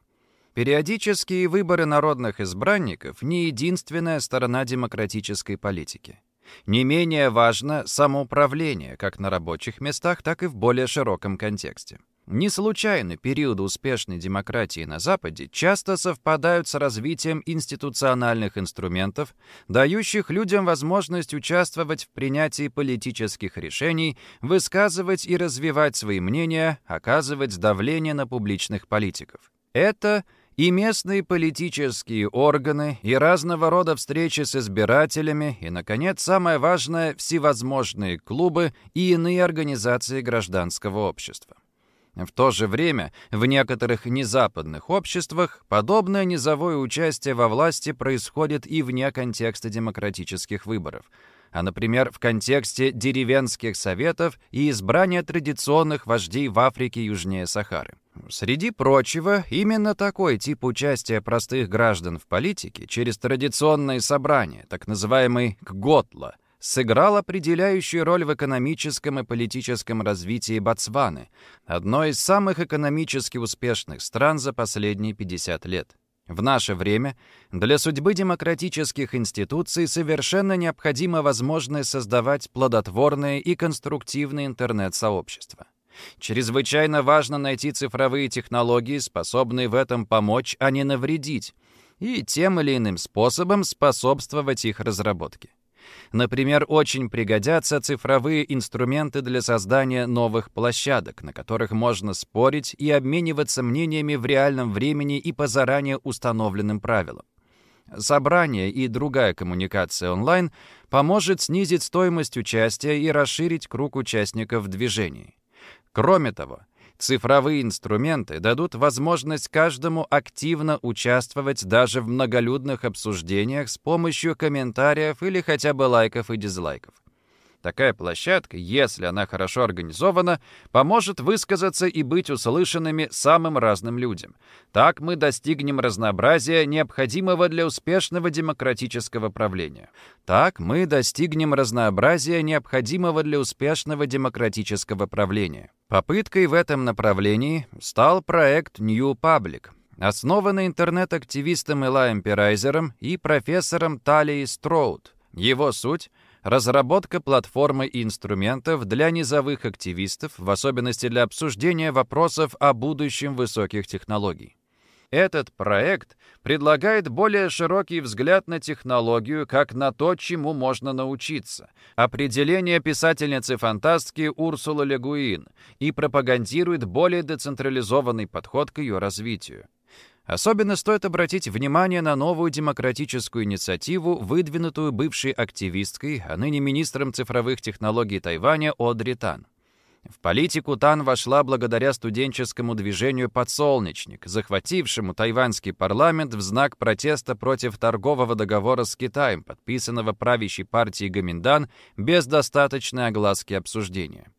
Периодические выборы народных избранников не единственная сторона демократической политики. Не менее важно самоуправление как на рабочих местах, так и в более широком контексте. Не случайно периоды успешной демократии на Западе часто совпадают с развитием институциональных инструментов, дающих людям возможность участвовать в принятии политических решений, высказывать и развивать свои мнения, оказывать давление на публичных политиков. Это – и местные политические органы, и разного рода встречи с избирателями, и, наконец, самое важное, всевозможные клубы и иные организации гражданского общества. В то же время в некоторых незападных обществах подобное низовое участие во власти происходит и вне контекста демократических выборов – а, например, в контексте деревенских советов и избрания традиционных вождей в Африке южнее Сахары. Среди прочего, именно такой тип участия простых граждан в политике через традиционные собрания, так называемый «кготла», сыграл определяющую роль в экономическом и политическом развитии Ботсваны, одной из самых экономически успешных стран за последние 50 лет. В наше время для судьбы демократических институций совершенно необходима возможность создавать плодотворные и конструктивные интернет-сообщества. Чрезвычайно важно найти цифровые технологии, способные в этом помочь, а не навредить, и тем или иным способом способствовать их разработке. Например, очень пригодятся цифровые инструменты для создания новых площадок, на которых можно спорить и обмениваться мнениями в реальном времени и по заранее установленным правилам. Собрание и другая коммуникация онлайн поможет снизить стоимость участия и расширить круг участников в движении. Кроме того, Цифровые инструменты дадут возможность каждому активно участвовать даже в многолюдных обсуждениях с помощью комментариев или хотя бы лайков и дизлайков. Такая площадка, если она хорошо организована, поможет высказаться и быть услышанными самым разным людям. Так мы достигнем разнообразия, необходимого для успешного демократического правления. Так мы достигнем разнообразия, необходимого для успешного демократического правления. Попыткой в этом направлении стал проект New Public, основанный интернет-активистом Элаем Пирайзером и профессором Талией Строуд. Его суть — разработка платформы и инструментов для низовых активистов, в особенности для обсуждения вопросов о будущем высоких технологий. Этот проект предлагает более широкий взгляд на технологию, как на то, чему можно научиться. Определение писательницы фантастики Урсулы Легуин и пропагандирует более децентрализованный подход к ее развитию. Особенно стоит обратить внимание на новую демократическую инициативу, выдвинутую бывшей активисткой, а ныне министром цифровых технологий Тайваня Одри Тан. В политику Тан вошла благодаря студенческому движению «Подсолнечник», захватившему тайваньский парламент в знак протеста против торгового договора с Китаем, подписанного правящей партией Гаминдан без достаточной огласки обсуждения.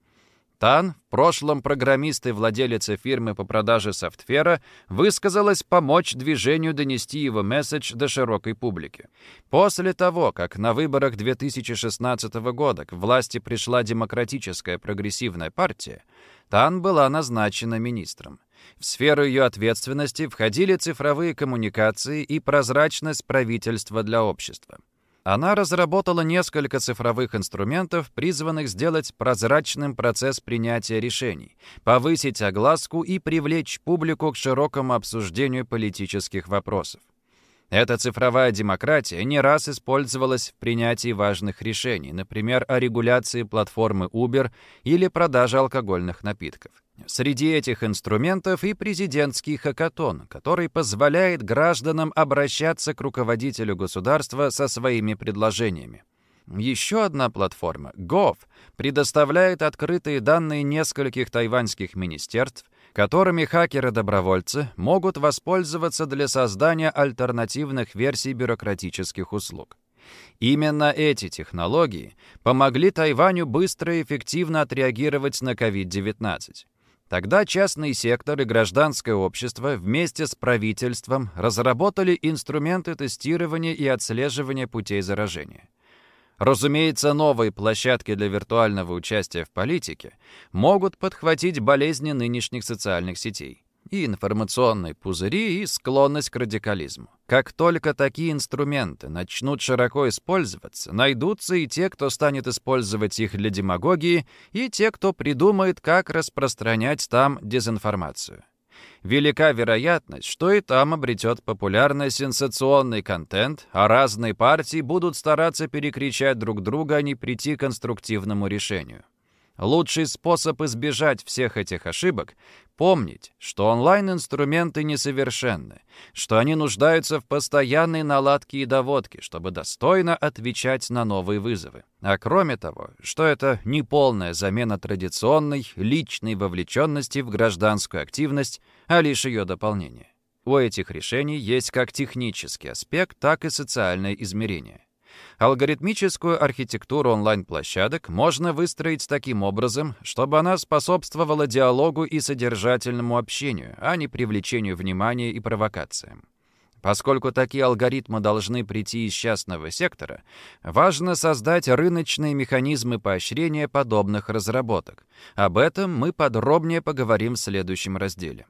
Тан, в прошлом программист и владелица фирмы по продаже софтвера, высказалась помочь движению донести его месседж до широкой публики. После того, как на выборах 2016 года к власти пришла демократическая прогрессивная партия, Тан была назначена министром. В сферу ее ответственности входили цифровые коммуникации и прозрачность правительства для общества. Она разработала несколько цифровых инструментов, призванных сделать прозрачным процесс принятия решений, повысить огласку и привлечь публику к широкому обсуждению политических вопросов. Эта цифровая демократия не раз использовалась в принятии важных решений, например, о регуляции платформы Uber или продаже алкогольных напитков. Среди этих инструментов и президентский хакатон, который позволяет гражданам обращаться к руководителю государства со своими предложениями. Еще одна платформа, Gov, предоставляет открытые данные нескольких тайваньских министерств, которыми хакеры-добровольцы могут воспользоваться для создания альтернативных версий бюрократических услуг. Именно эти технологии помогли Тайваню быстро и эффективно отреагировать на COVID-19. Тогда частный сектор и гражданское общество вместе с правительством разработали инструменты тестирования и отслеживания путей заражения. Разумеется, новые площадки для виртуального участия в политике могут подхватить болезни нынешних социальных сетей и информационные пузыри, и склонность к радикализму. Как только такие инструменты начнут широко использоваться, найдутся и те, кто станет использовать их для демагогии, и те, кто придумает, как распространять там дезинформацию. Велика вероятность, что и там обретет популярность сенсационный контент, а разные партии будут стараться перекричать друг друга, а не прийти к конструктивному решению. Лучший способ избежать всех этих ошибок — помнить, что онлайн-инструменты несовершенны, что они нуждаются в постоянной наладке и доводке, чтобы достойно отвечать на новые вызовы. А кроме того, что это не полная замена традиционной личной вовлеченности в гражданскую активность, а лишь ее дополнение. У этих решений есть как технический аспект, так и социальное измерение. Алгоритмическую архитектуру онлайн-площадок можно выстроить таким образом, чтобы она способствовала диалогу и содержательному общению, а не привлечению внимания и провокациям. Поскольку такие алгоритмы должны прийти из частного сектора, важно создать рыночные механизмы поощрения подобных разработок. Об этом мы подробнее поговорим в следующем разделе.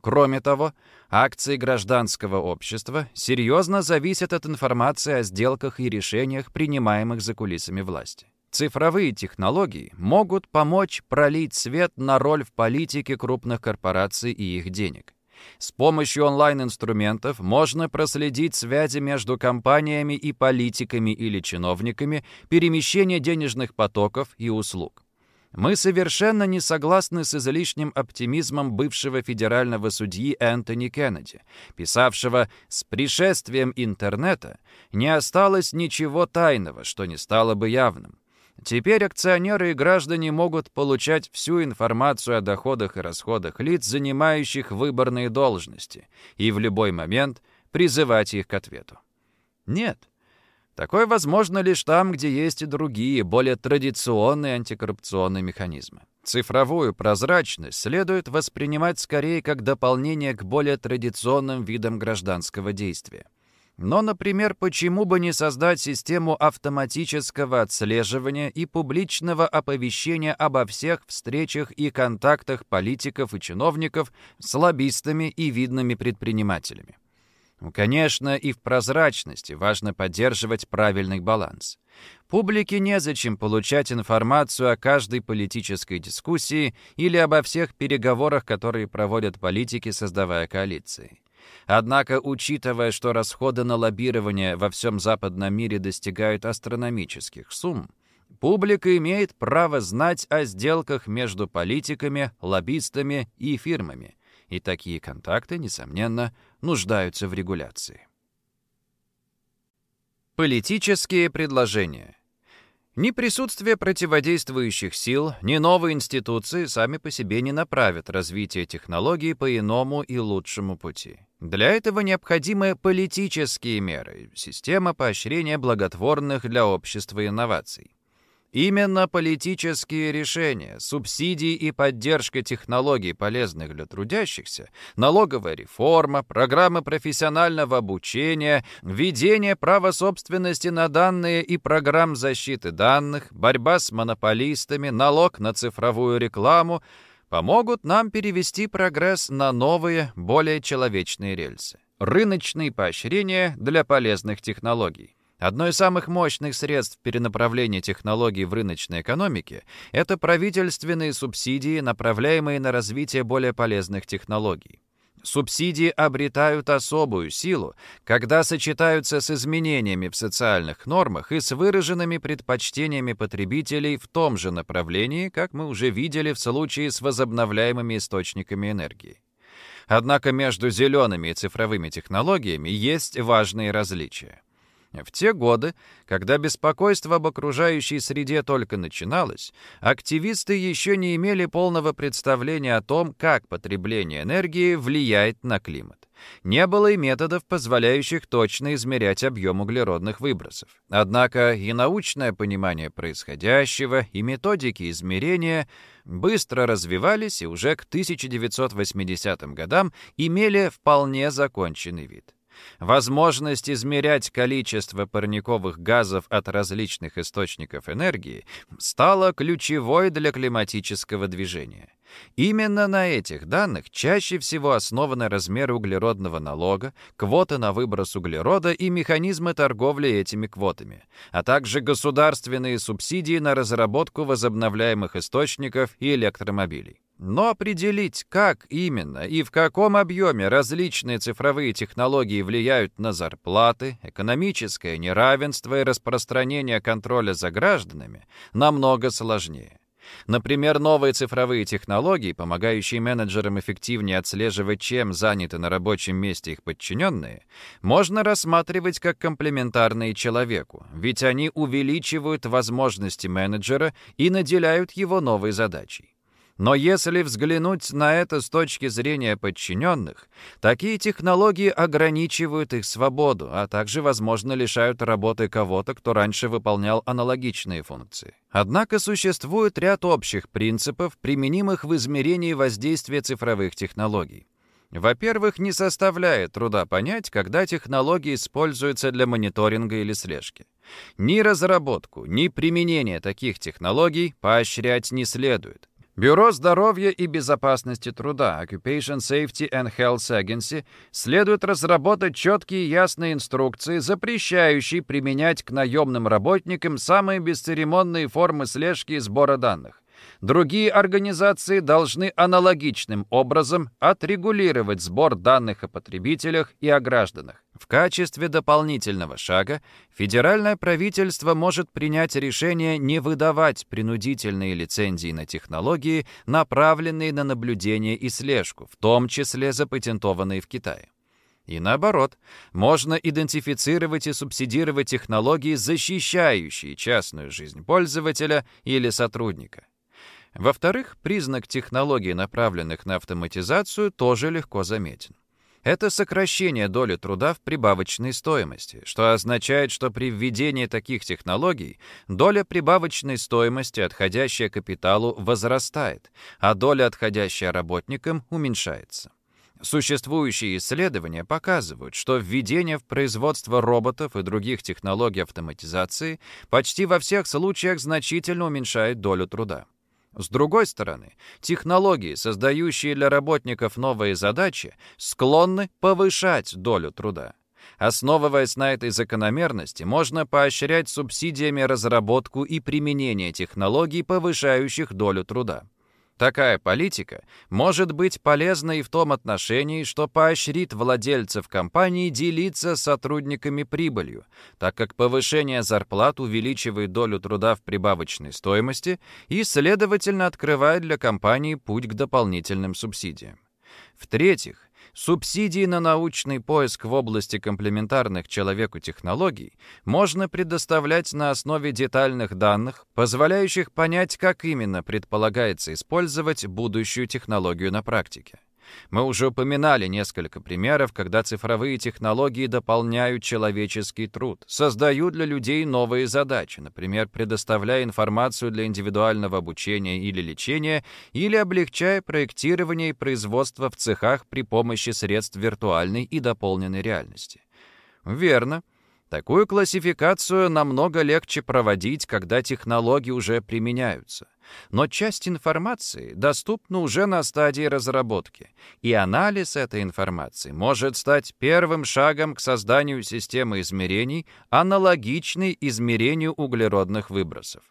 Кроме того, акции гражданского общества серьезно зависят от информации о сделках и решениях, принимаемых за кулисами власти. Цифровые технологии могут помочь пролить свет на роль в политике крупных корпораций и их денег. С помощью онлайн-инструментов можно проследить связи между компаниями и политиками или чиновниками, перемещение денежных потоков и услуг. Мы совершенно не согласны с излишним оптимизмом бывшего федерального судьи Энтони Кеннеди, писавшего «С пришествием интернета не осталось ничего тайного, что не стало бы явным. Теперь акционеры и граждане могут получать всю информацию о доходах и расходах лиц, занимающих выборные должности, и в любой момент призывать их к ответу. Нет, Такое возможно лишь там, где есть и другие, более традиционные антикоррупционные механизмы. Цифровую прозрачность следует воспринимать скорее как дополнение к более традиционным видам гражданского действия. Но, например, почему бы не создать систему автоматического отслеживания и публичного оповещения обо всех встречах и контактах политиков и чиновников с лоббистами и видными предпринимателями? Конечно, и в прозрачности важно поддерживать правильный баланс. Публике незачем получать информацию о каждой политической дискуссии или обо всех переговорах, которые проводят политики, создавая коалиции. Однако, учитывая, что расходы на лоббирование во всем западном мире достигают астрономических сумм, публика имеет право знать о сделках между политиками, лоббистами и фирмами, и такие контакты, несомненно, нуждаются в регуляции. Политические предложения ни присутствие противодействующих сил, ни новые институции сами по себе не направят развитие технологий по иному и лучшему пути. Для этого необходимы политические меры, система поощрения благотворных для общества инноваций. Именно политические решения, субсидии и поддержка технологий, полезных для трудящихся, налоговая реформа, программы профессионального обучения, введение права собственности на данные и программ защиты данных, борьба с монополистами, налог на цифровую рекламу помогут нам перевести прогресс на новые, более человечные рельсы. Рыночные поощрения для полезных технологий. Одно из самых мощных средств перенаправления технологий в рыночной экономике – это правительственные субсидии, направляемые на развитие более полезных технологий. Субсидии обретают особую силу, когда сочетаются с изменениями в социальных нормах и с выраженными предпочтениями потребителей в том же направлении, как мы уже видели в случае с возобновляемыми источниками энергии. Однако между зелеными и цифровыми технологиями есть важные различия. В те годы, когда беспокойство об окружающей среде только начиналось, активисты еще не имели полного представления о том, как потребление энергии влияет на климат. Не было и методов, позволяющих точно измерять объем углеродных выбросов. Однако и научное понимание происходящего, и методики измерения быстро развивались и уже к 1980 годам имели вполне законченный вид. Возможность измерять количество парниковых газов от различных источников энергии стала ключевой для климатического движения. Именно на этих данных чаще всего основаны размеры углеродного налога, квоты на выброс углерода и механизмы торговли этими квотами, а также государственные субсидии на разработку возобновляемых источников и электромобилей. Но определить, как именно и в каком объеме различные цифровые технологии влияют на зарплаты, экономическое неравенство и распространение контроля за гражданами, намного сложнее. Например, новые цифровые технологии, помогающие менеджерам эффективнее отслеживать, чем заняты на рабочем месте их подчиненные, можно рассматривать как комплементарные человеку, ведь они увеличивают возможности менеджера и наделяют его новой задачей. Но если взглянуть на это с точки зрения подчиненных, такие технологии ограничивают их свободу, а также, возможно, лишают работы кого-то, кто раньше выполнял аналогичные функции. Однако существует ряд общих принципов, применимых в измерении воздействия цифровых технологий. Во-первых, не составляет труда понять, когда технологии используются для мониторинга или слежки. Ни разработку, ни применение таких технологий поощрять не следует. Бюро здоровья и безопасности труда Occupation Safety and Health Agency следует разработать четкие и ясные инструкции, запрещающие применять к наемным работникам самые бесцеремонные формы слежки и сбора данных. Другие организации должны аналогичным образом отрегулировать сбор данных о потребителях и о гражданах. В качестве дополнительного шага федеральное правительство может принять решение не выдавать принудительные лицензии на технологии, направленные на наблюдение и слежку, в том числе запатентованные в Китае. И наоборот, можно идентифицировать и субсидировать технологии, защищающие частную жизнь пользователя или сотрудника. Во-вторых, признак технологий, направленных на автоматизацию, тоже легко заметен. Это сокращение доли труда в прибавочной стоимости, что означает, что при введении таких технологий доля прибавочной стоимости, отходящая капиталу, возрастает, а доля, отходящая работникам, уменьшается. Существующие исследования показывают, что введение в производство роботов и других технологий автоматизации почти во всех случаях значительно уменьшает долю труда. С другой стороны, технологии, создающие для работников новые задачи, склонны повышать долю труда. Основываясь на этой закономерности, можно поощрять субсидиями разработку и применение технологий, повышающих долю труда. Такая политика может быть полезна и в том отношении, что поощрит владельцев компании делиться с сотрудниками прибылью, так как повышение зарплат увеличивает долю труда в прибавочной стоимости и, следовательно, открывает для компании путь к дополнительным субсидиям. В-третьих, Субсидии на научный поиск в области комплементарных человеку технологий можно предоставлять на основе детальных данных, позволяющих понять, как именно предполагается использовать будущую технологию на практике. Мы уже упоминали несколько примеров, когда цифровые технологии дополняют человеческий труд, создают для людей новые задачи, например, предоставляя информацию для индивидуального обучения или лечения, или облегчая проектирование и производство в цехах при помощи средств виртуальной и дополненной реальности. Верно. Такую классификацию намного легче проводить, когда технологии уже применяются. Но часть информации доступна уже на стадии разработки, и анализ этой информации может стать первым шагом к созданию системы измерений, аналогичной измерению углеродных выбросов.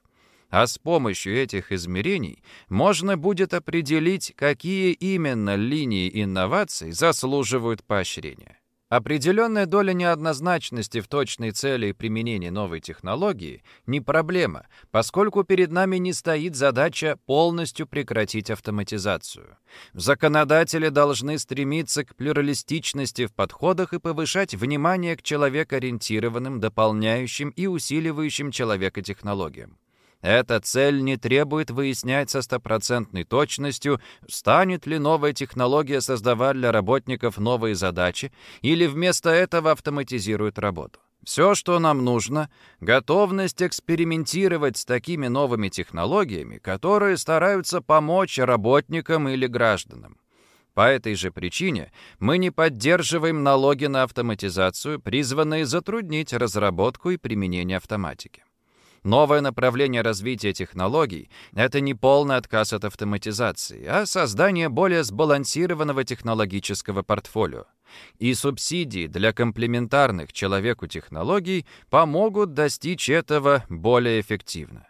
А с помощью этих измерений можно будет определить, какие именно линии инноваций заслуживают поощрения. Определенная доля неоднозначности в точной цели и применении новой технологии не проблема, поскольку перед нами не стоит задача полностью прекратить автоматизацию. Законодатели должны стремиться к плюралистичности в подходах и повышать внимание к человекоориентированным, дополняющим и усиливающим человека технологиям. Эта цель не требует выяснять со стопроцентной точностью, станет ли новая технология создавать для работников новые задачи или вместо этого автоматизирует работу. Все, что нам нужно, готовность экспериментировать с такими новыми технологиями, которые стараются помочь работникам или гражданам. По этой же причине мы не поддерживаем налоги на автоматизацию, призванные затруднить разработку и применение автоматики. Новое направление развития технологий — это не полный отказ от автоматизации, а создание более сбалансированного технологического портфолио. И субсидии для комплементарных человеку технологий помогут достичь этого более эффективно.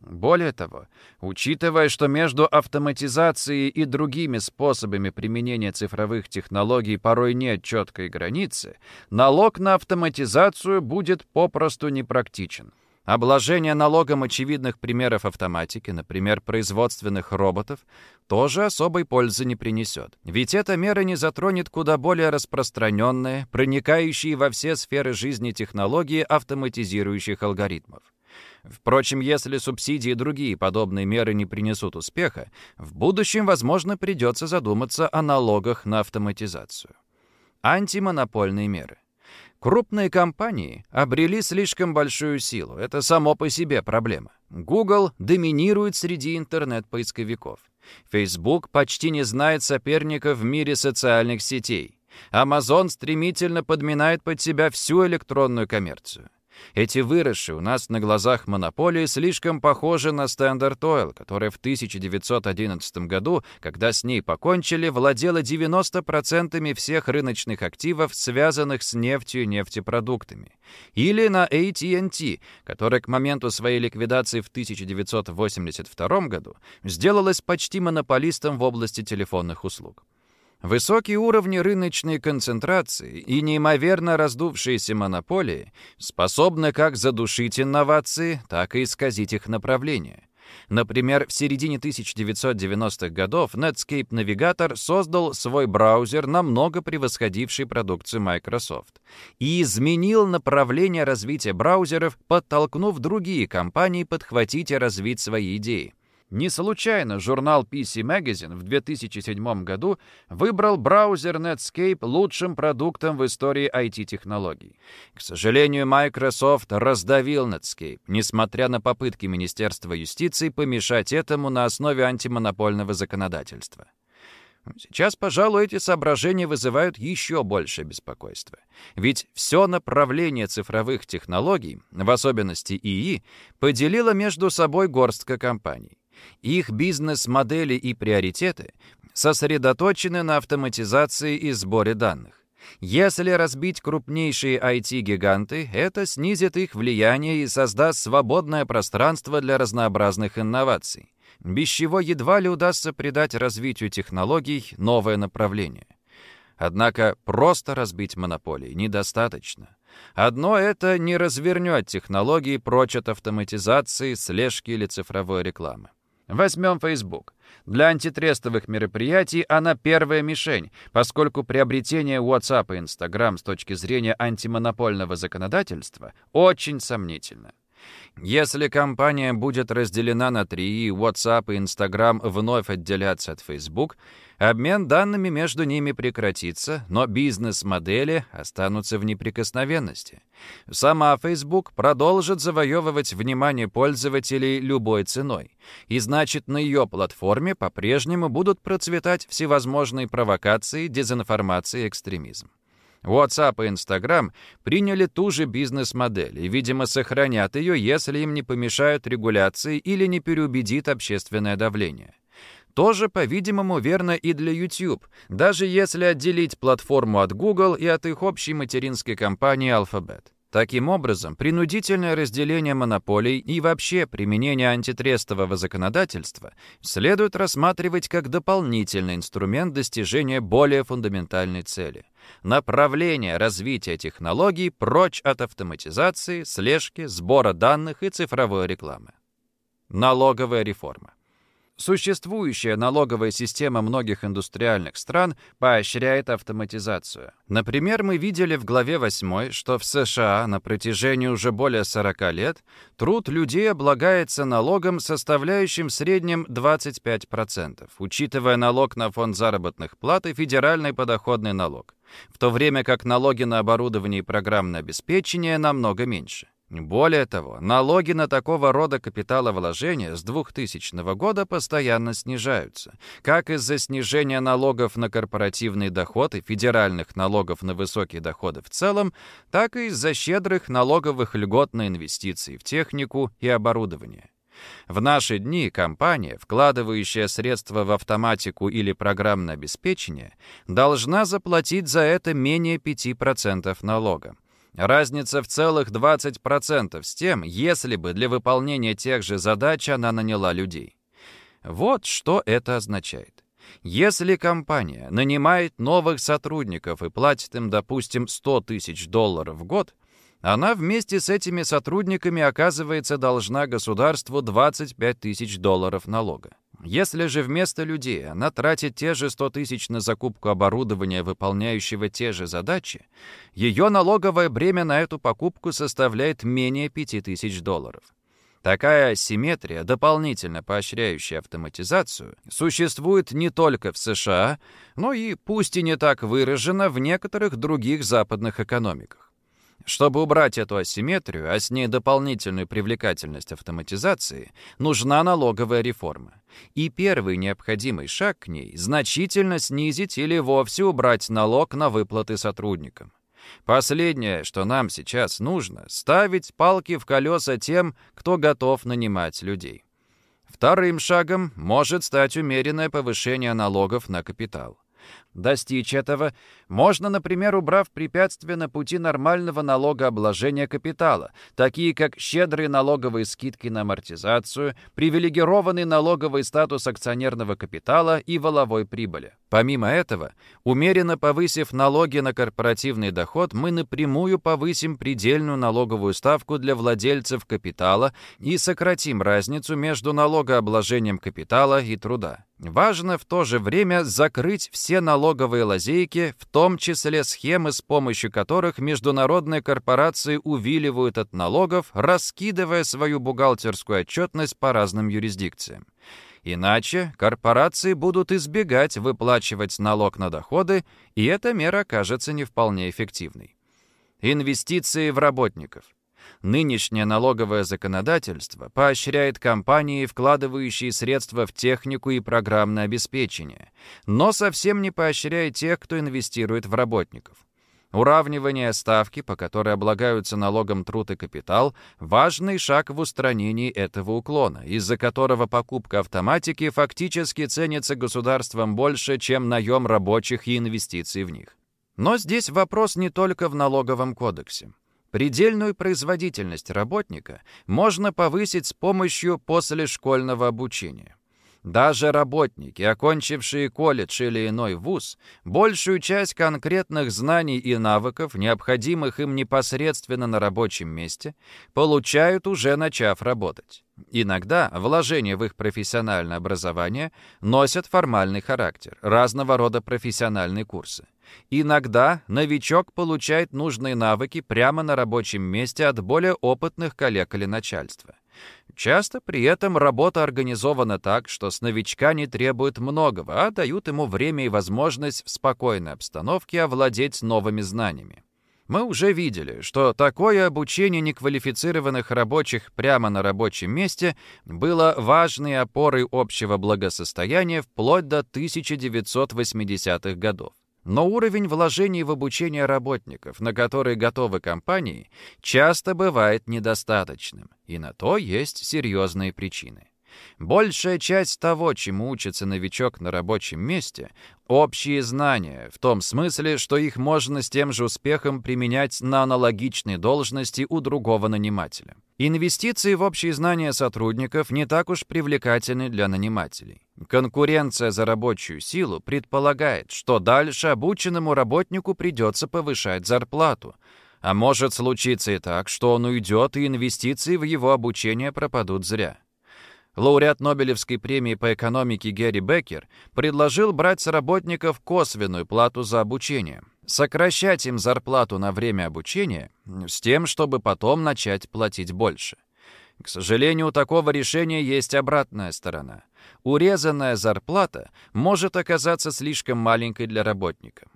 Более того, учитывая, что между автоматизацией и другими способами применения цифровых технологий порой нет четкой границы, налог на автоматизацию будет попросту непрактичен. Обложение налогом очевидных примеров автоматики, например, производственных роботов, тоже особой пользы не принесет. Ведь эта мера не затронет куда более распространенные, проникающие во все сферы жизни технологии автоматизирующих алгоритмов. Впрочем, если субсидии и другие подобные меры не принесут успеха, в будущем, возможно, придется задуматься о налогах на автоматизацию. Антимонопольные меры. Крупные компании обрели слишком большую силу. Это само по себе проблема. Google доминирует среди интернет-поисковиков. Facebook почти не знает соперников в мире социальных сетей. Amazon стремительно подминает под себя всю электронную коммерцию. Эти выросшие у нас на глазах монополии слишком похожи на Standard Oil, которая в 1911 году, когда с ней покончили, владела 90% всех рыночных активов, связанных с нефтью и нефтепродуктами. Или на AT&T, которая к моменту своей ликвидации в 1982 году сделалась почти монополистом в области телефонных услуг. Высокие уровни рыночной концентрации и неимоверно раздувшиеся монополии способны как задушить инновации, так и исказить их направление. Например, в середине 1990-х годов Netscape Navigator создал свой браузер, намного превосходивший продукцию Microsoft, и изменил направление развития браузеров, подтолкнув другие компании подхватить и развить свои идеи. Не случайно журнал PC Magazine в 2007 году выбрал браузер Netscape лучшим продуктом в истории IT-технологий. К сожалению, Microsoft раздавил Netscape, несмотря на попытки Министерства юстиции помешать этому на основе антимонопольного законодательства. Сейчас, пожалуй, эти соображения вызывают еще большее беспокойство. Ведь все направление цифровых технологий, в особенности ИИ, поделило между собой горстка компаний. Их бизнес-модели и приоритеты сосредоточены на автоматизации и сборе данных. Если разбить крупнейшие IT-гиганты, это снизит их влияние и создаст свободное пространство для разнообразных инноваций, без чего едва ли удастся придать развитию технологий новое направление. Однако просто разбить монополии недостаточно. Одно это не развернет технологии прочь от автоматизации, слежки или цифровой рекламы. Возьмем Facebook. Для антитрестовых мероприятий она первая мишень, поскольку приобретение WhatsApp и Instagram с точки зрения антимонопольного законодательства очень сомнительно. Если компания будет разделена на три, и WhatsApp и Instagram вновь отделятся от Facebook, обмен данными между ними прекратится, но бизнес-модели останутся в неприкосновенности. Сама Facebook продолжит завоевывать внимание пользователей любой ценой, и значит на ее платформе по-прежнему будут процветать всевозможные провокации, дезинформация и экстремизм. WhatsApp и Instagram приняли ту же бизнес-модель и, видимо, сохранят ее, если им не помешают регуляции или не переубедит общественное давление. Тоже, по-видимому, верно и для YouTube, даже если отделить платформу от Google и от их общей материнской компании Alphabet. Таким образом, принудительное разделение монополий и вообще применение антитрестового законодательства следует рассматривать как дополнительный инструмент достижения более фундаментальной цели – направление развития технологий прочь от автоматизации, слежки, сбора данных и цифровой рекламы. Налоговая реформа. Существующая налоговая система многих индустриальных стран поощряет автоматизацию. Например, мы видели в главе 8, что в США на протяжении уже более 40 лет труд людей облагается налогом, составляющим в среднем 25%, учитывая налог на фонд заработных плат и федеральный подоходный налог, в то время как налоги на оборудование и программное обеспечение намного меньше. Более того, налоги на такого рода капиталовложения с 2000 года постоянно снижаются, как из-за снижения налогов на корпоративный доход и федеральных налогов на высокие доходы в целом, так и из-за щедрых налоговых льгот на инвестиции в технику и оборудование. В наши дни компания, вкладывающая средства в автоматику или программное обеспечение, должна заплатить за это менее 5% налога. Разница в целых 20% с тем, если бы для выполнения тех же задач она наняла людей. Вот что это означает. Если компания нанимает новых сотрудников и платит им, допустим, 100 тысяч долларов в год, она вместе с этими сотрудниками, оказывается, должна государству 25 тысяч долларов налога. Если же вместо людей она тратит те же 100 тысяч на закупку оборудования, выполняющего те же задачи, ее налоговое бремя на эту покупку составляет менее 5 тысяч долларов. Такая асимметрия, дополнительно поощряющая автоматизацию, существует не только в США, но и, пусть и не так выражена, в некоторых других западных экономиках. Чтобы убрать эту асимметрию, а с ней дополнительную привлекательность автоматизации, нужна налоговая реформа. И первый необходимый шаг к ней – значительно снизить или вовсе убрать налог на выплаты сотрудникам. Последнее, что нам сейчас нужно – ставить палки в колеса тем, кто готов нанимать людей. Вторым шагом может стать умеренное повышение налогов на капитал. Достичь этого можно, например, убрав препятствия на пути нормального налогообложения капитала, такие как щедрые налоговые скидки на амортизацию, привилегированный налоговый статус акционерного капитала и воловой прибыли. Помимо этого, умеренно повысив налоги на корпоративный доход, мы напрямую повысим предельную налоговую ставку для владельцев капитала и сократим разницу между налогообложением капитала и труда. Важно в то же время закрыть все налоговые лазейки, в том числе схемы, с помощью которых международные корпорации увиливают от налогов, раскидывая свою бухгалтерскую отчетность по разным юрисдикциям. Иначе корпорации будут избегать выплачивать налог на доходы, и эта мера окажется не вполне эффективной. Инвестиции в работников – Нынешнее налоговое законодательство поощряет компании, вкладывающие средства в технику и программное обеспечение, но совсем не поощряет тех, кто инвестирует в работников. Уравнивание ставки, по которой облагаются налогом труд и капитал, важный шаг в устранении этого уклона, из-за которого покупка автоматики фактически ценится государством больше, чем наем рабочих и инвестиции в них. Но здесь вопрос не только в налоговом кодексе. Предельную производительность работника можно повысить с помощью послешкольного обучения. Даже работники, окончившие колледж или иной вуз, большую часть конкретных знаний и навыков, необходимых им непосредственно на рабочем месте, получают уже начав работать. Иногда вложения в их профессиональное образование носят формальный характер, разного рода профессиональные курсы. Иногда новичок получает нужные навыки прямо на рабочем месте от более опытных коллег или начальства. Часто при этом работа организована так, что с новичка не требует многого, а дают ему время и возможность в спокойной обстановке овладеть новыми знаниями. Мы уже видели, что такое обучение неквалифицированных рабочих прямо на рабочем месте было важной опорой общего благосостояния вплоть до 1980-х годов. Но уровень вложений в обучение работников, на которые готовы компании, часто бывает недостаточным, и на то есть серьезные причины. Большая часть того, чему учится новичок на рабочем месте, общие знания, в том смысле, что их можно с тем же успехом применять на аналогичной должности у другого нанимателя. Инвестиции в общие знания сотрудников не так уж привлекательны для нанимателей. Конкуренция за рабочую силу предполагает, что дальше обученному работнику придется повышать зарплату, а может случиться и так, что он уйдет, и инвестиции в его обучение пропадут зря. Лауреат Нобелевской премии по экономике Герри Беккер предложил брать с работников косвенную плату за обучение, сокращать им зарплату на время обучения с тем, чтобы потом начать платить больше. К сожалению, у такого решения есть обратная сторона. Урезанная зарплата может оказаться слишком маленькой для работника.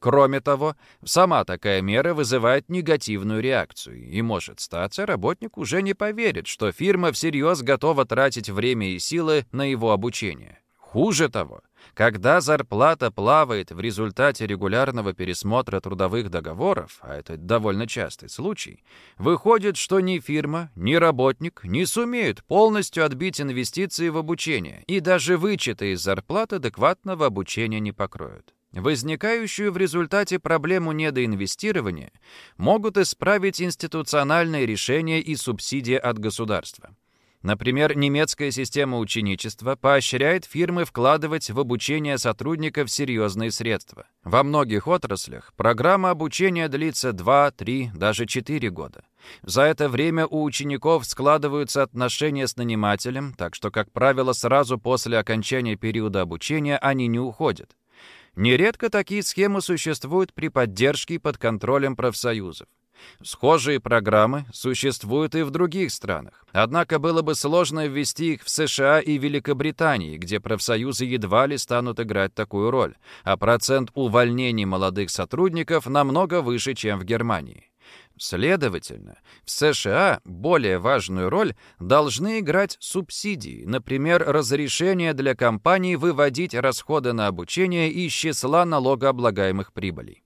Кроме того, сама такая мера вызывает негативную реакцию, и может статься, работник уже не поверит, что фирма всерьез готова тратить время и силы на его обучение. Хуже того, когда зарплата плавает в результате регулярного пересмотра трудовых договоров, а это довольно частый случай, выходит, что ни фирма, ни работник не сумеют полностью отбить инвестиции в обучение, и даже вычеты из зарплат адекватного обучения не покроют. Возникающую в результате проблему недоинвестирования могут исправить институциональные решения и субсидии от государства. Например, немецкая система ученичества поощряет фирмы вкладывать в обучение сотрудников серьезные средства. Во многих отраслях программа обучения длится 2, 3, даже 4 года. За это время у учеников складываются отношения с нанимателем, так что, как правило, сразу после окончания периода обучения они не уходят. Нередко такие схемы существуют при поддержке и под контролем профсоюзов. Схожие программы существуют и в других странах. Однако было бы сложно ввести их в США и Великобритании, где профсоюзы едва ли станут играть такую роль, а процент увольнений молодых сотрудников намного выше, чем в Германии. Следовательно, в США более важную роль должны играть субсидии, например, разрешение для компаний выводить расходы на обучение из числа налогооблагаемых прибылей.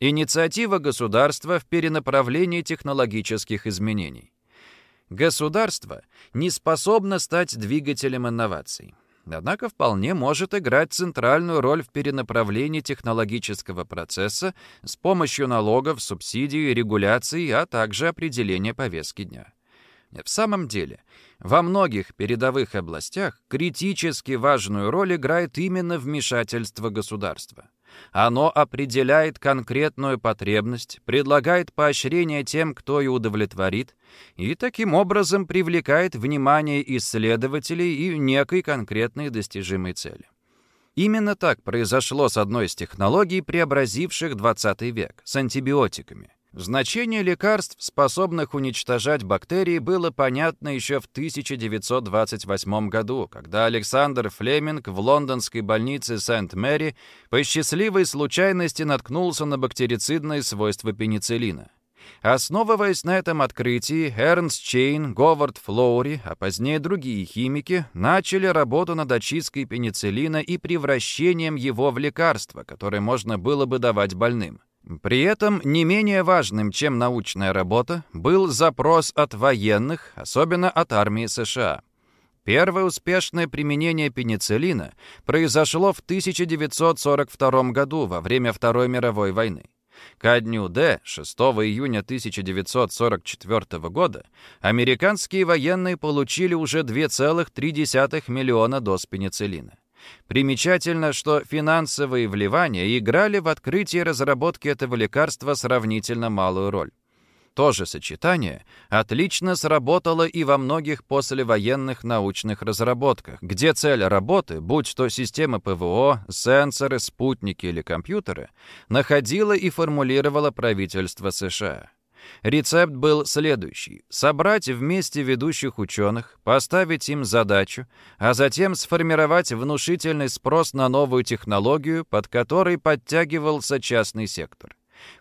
Инициатива государства в перенаправлении технологических изменений. Государство не способно стать двигателем инноваций однако вполне может играть центральную роль в перенаправлении технологического процесса с помощью налогов, субсидий, регуляций, а также определения повестки дня. В самом деле, во многих передовых областях критически важную роль играет именно вмешательство государства. Оно определяет конкретную потребность, предлагает поощрение тем, кто ее удовлетворит, и таким образом привлекает внимание исследователей и некой конкретной достижимой цели. Именно так произошло с одной из технологий, преобразивших 20 век, с антибиотиками. Значение лекарств, способных уничтожать бактерии, было понятно еще в 1928 году, когда Александр Флеминг в лондонской больнице Сент-Мэри по счастливой случайности наткнулся на бактерицидные свойства пенициллина. Основываясь на этом открытии, Эрнст Чейн, Говард Флори, а позднее другие химики, начали работу над очисткой пенициллина и превращением его в лекарство, которое можно было бы давать больным. При этом не менее важным, чем научная работа, был запрос от военных, особенно от армии США. Первое успешное применение пенициллина произошло в 1942 году во время Второй мировой войны. Ко дню Д, 6 июня 1944 года, американские военные получили уже 2,3 миллиона доз пенициллина. Примечательно, что финансовые вливания играли в открытии и разработке этого лекарства сравнительно малую роль. То же сочетание отлично сработало и во многих послевоенных научных разработках, где цель работы, будь то система ПВО, сенсоры, спутники или компьютеры, находила и формулировала правительство США. Рецепт был следующий. Собрать вместе ведущих ученых, поставить им задачу, а затем сформировать внушительный спрос на новую технологию, под которой подтягивался частный сектор.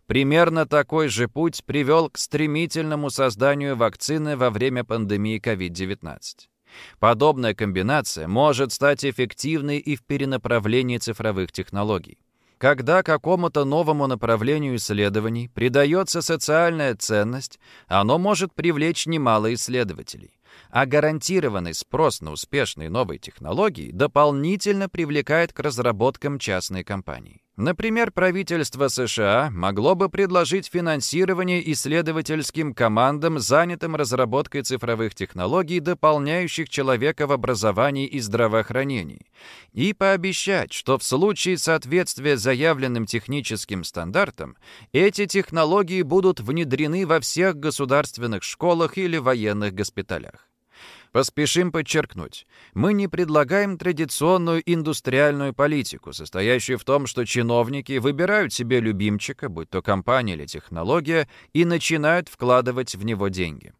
Примерно такой же путь привел к стремительному созданию вакцины во время пандемии COVID-19. Подобная комбинация может стать эффективной и в перенаправлении цифровых технологий. Когда какому-то новому направлению исследований придается социальная ценность, оно может привлечь немало исследователей а гарантированный спрос на успешные новые технологии дополнительно привлекает к разработкам частной компании. Например, правительство США могло бы предложить финансирование исследовательским командам, занятым разработкой цифровых технологий, дополняющих человека в образовании и здравоохранении, и пообещать, что в случае соответствия заявленным техническим стандартам эти технологии будут внедрены во всех государственных школах или военных госпиталях. Поспешим подчеркнуть, мы не предлагаем традиционную индустриальную политику, состоящую в том, что чиновники выбирают себе любимчика, будь то компания или технология, и начинают вкладывать в него деньги.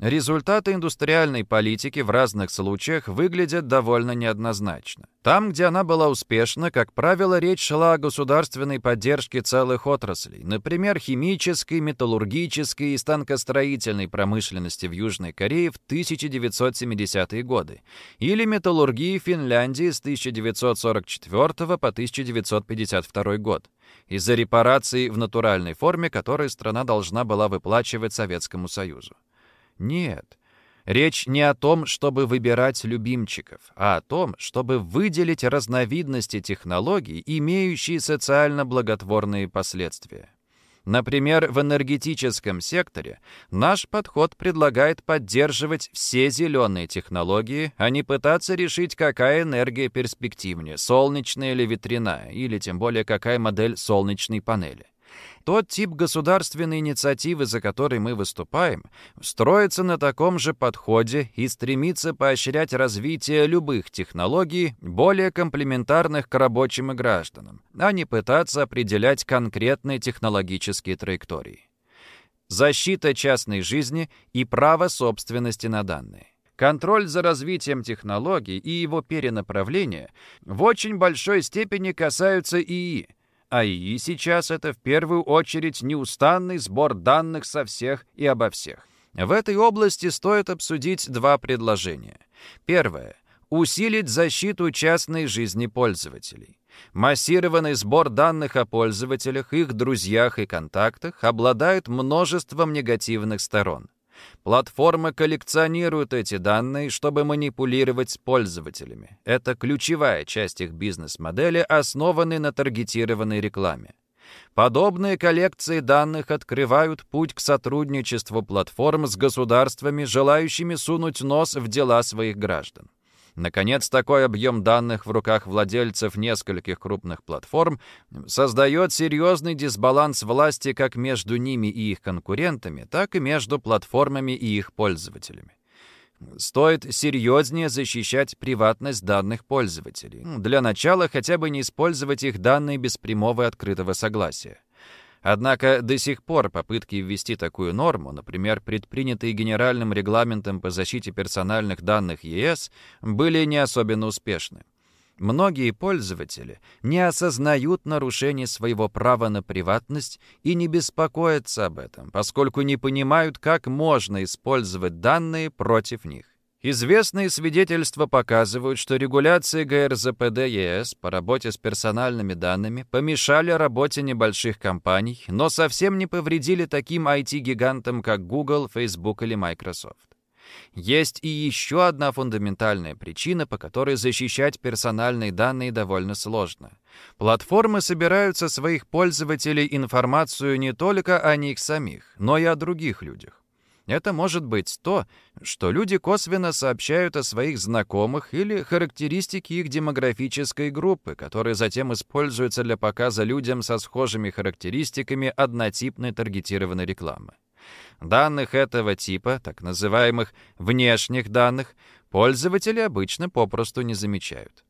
Результаты индустриальной политики в разных случаях выглядят довольно неоднозначно. Там, где она была успешна, как правило, речь шла о государственной поддержке целых отраслей, например, химической, металлургической и станкостроительной промышленности в Южной Корее в 1970-е годы, или металлургии Финляндии с 1944 по 1952 год, из-за репараций в натуральной форме, которые страна должна была выплачивать Советскому Союзу. Нет. Речь не о том, чтобы выбирать любимчиков, а о том, чтобы выделить разновидности технологий, имеющие социально благотворные последствия. Например, в энергетическом секторе наш подход предлагает поддерживать все зеленые технологии, а не пытаться решить, какая энергия перспективнее, солнечная или ветряная, или тем более какая модель солнечной панели. Тот тип государственной инициативы, за который мы выступаем, строится на таком же подходе и стремится поощрять развитие любых технологий, более комплементарных к рабочим и гражданам, а не пытаться определять конкретные технологические траектории. Защита частной жизни и право собственности на данные. Контроль за развитием технологий и его перенаправление в очень большой степени касаются ИИ, а ИИ сейчас это в первую очередь неустанный сбор данных со всех и обо всех. В этой области стоит обсудить два предложения. Первое. Усилить защиту частной жизни пользователей. Массированный сбор данных о пользователях, их друзьях и контактах обладает множеством негативных сторон. Платформы коллекционируют эти данные, чтобы манипулировать с пользователями. Это ключевая часть их бизнес-модели, основанной на таргетированной рекламе. Подобные коллекции данных открывают путь к сотрудничеству платформ с государствами, желающими сунуть нос в дела своих граждан. Наконец, такой объем данных в руках владельцев нескольких крупных платформ создает серьезный дисбаланс власти как между ними и их конкурентами, так и между платформами и их пользователями. Стоит серьезнее защищать приватность данных пользователей. Для начала хотя бы не использовать их данные без прямого и открытого согласия. Однако до сих пор попытки ввести такую норму, например, предпринятые Генеральным регламентом по защите персональных данных ЕС, были не особенно успешны. Многие пользователи не осознают нарушение своего права на приватность и не беспокоятся об этом, поскольку не понимают, как можно использовать данные против них. Известные свидетельства показывают, что регуляции ГРЗПД ЕС по работе с персональными данными помешали работе небольших компаний, но совсем не повредили таким IT-гигантам, как Google, Facebook или Microsoft. Есть и еще одна фундаментальная причина, по которой защищать персональные данные довольно сложно. Платформы собирают со своих пользователей информацию не только о них самих, но и о других людях. Это может быть то, что люди косвенно сообщают о своих знакомых или характеристики их демографической группы, которые затем используются для показа людям со схожими характеристиками однотипной таргетированной рекламы. Данных этого типа, так называемых внешних данных, пользователи обычно попросту не замечают.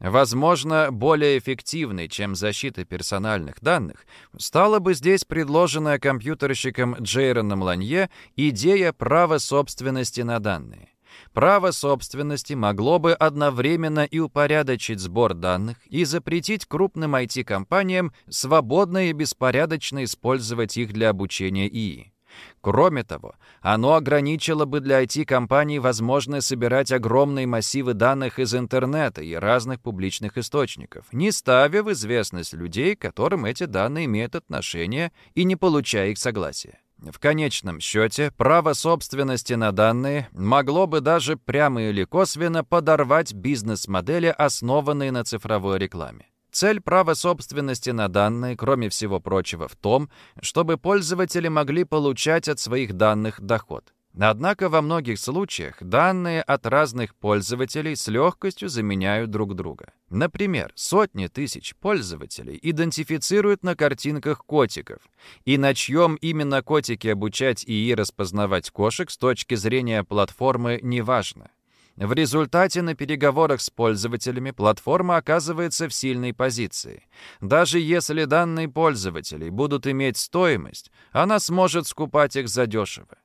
Возможно, более эффективной, чем защита персональных данных, стала бы здесь предложенная компьютерщиком Джейроном Ланье идея права собственности на данные. Право собственности могло бы одновременно и упорядочить сбор данных, и запретить крупным IT-компаниям свободно и беспорядочно использовать их для обучения ИИ. Кроме того, оно ограничило бы для IT-компаний возможность собирать огромные массивы данных из интернета и разных публичных источников, не ставя в известность людей, которым эти данные имеют отношение, и не получая их согласия. В конечном счете, право собственности на данные могло бы даже прямо или косвенно подорвать бизнес-модели, основанные на цифровой рекламе. Цель права собственности на данные, кроме всего прочего, в том, чтобы пользователи могли получать от своих данных доход. Однако во многих случаях данные от разных пользователей с легкостью заменяют друг друга. Например, сотни тысяч пользователей идентифицируют на картинках котиков, и на чьем именно котике обучать ИИ распознавать кошек с точки зрения платформы неважно. В результате на переговорах с пользователями платформа оказывается в сильной позиции. Даже если данные пользователей будут иметь стоимость, она сможет скупать их задешево.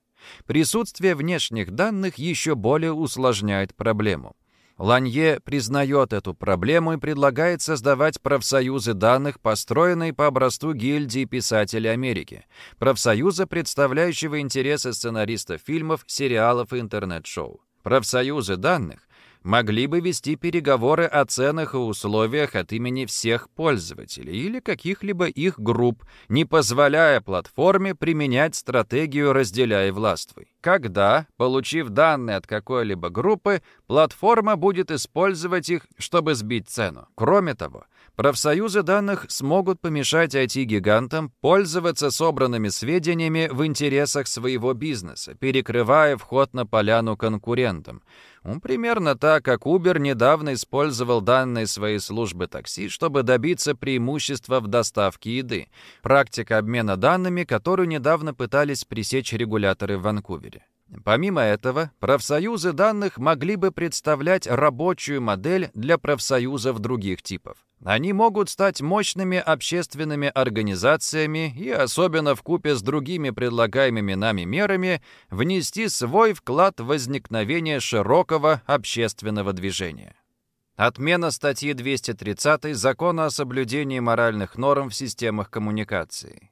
Присутствие внешних данных еще более усложняет проблему. Ланье признает эту проблему и предлагает создавать профсоюзы данных, построенные по образцу гильдии писателей Америки, профсоюза, представляющего интересы сценаристов фильмов, сериалов и интернет-шоу. Профсоюзы данных могли бы вести переговоры о ценах и условиях от имени всех пользователей или каких-либо их групп, не позволяя платформе применять стратегию «разделяй властвуй». Когда, получив данные от какой-либо группы, платформа будет использовать их, чтобы сбить цену. Кроме того, Профсоюзы данных смогут помешать IT-гигантам пользоваться собранными сведениями в интересах своего бизнеса, перекрывая вход на поляну конкурентам. Ну, примерно так, как Uber недавно использовал данные своей службы такси, чтобы добиться преимущества в доставке еды. Практика обмена данными, которую недавно пытались пресечь регуляторы в Ванкувере. Помимо этого, профсоюзы данных могли бы представлять рабочую модель для профсоюзов других типов. Они могут стать мощными общественными организациями и, особенно в купе с другими предлагаемыми нами мерами, внести свой вклад в возникновение широкого общественного движения. Отмена статьи 230 Закона о соблюдении моральных норм в системах коммуникации.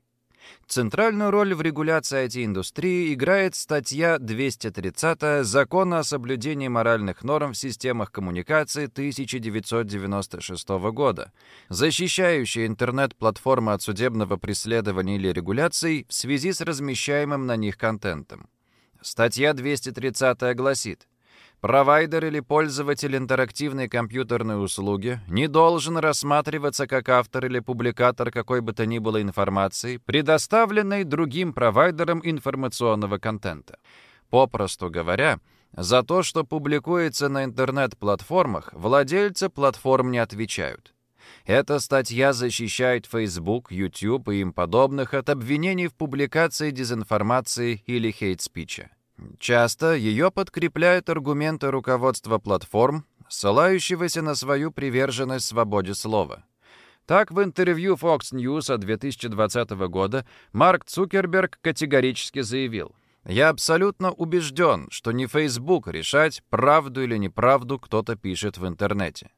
Центральную роль в регуляции IT-индустрии играет статья 230 Закона о соблюдении моральных норм в системах коммуникации 1996 года, защищающая интернет-платформы от судебного преследования или регуляций в связи с размещаемым на них контентом. Статья 230 гласит, Провайдер или пользователь интерактивной компьютерной услуги не должен рассматриваться как автор или публикатор какой бы то ни было информации, предоставленной другим провайдерам информационного контента. Попросту говоря, за то, что публикуется на интернет-платформах, владельцы платформ не отвечают. Эта статья защищает Facebook, YouTube и им подобных от обвинений в публикации дезинформации или хейт-спича. Часто ее подкрепляют аргументы руководства платформ, ссылающегося на свою приверженность свободе слова. Так, в интервью Fox News от 2020 года Марк Цукерберг категорически заявил, «Я абсолютно убежден, что не Facebook решать, правду или неправду кто-то пишет в интернете.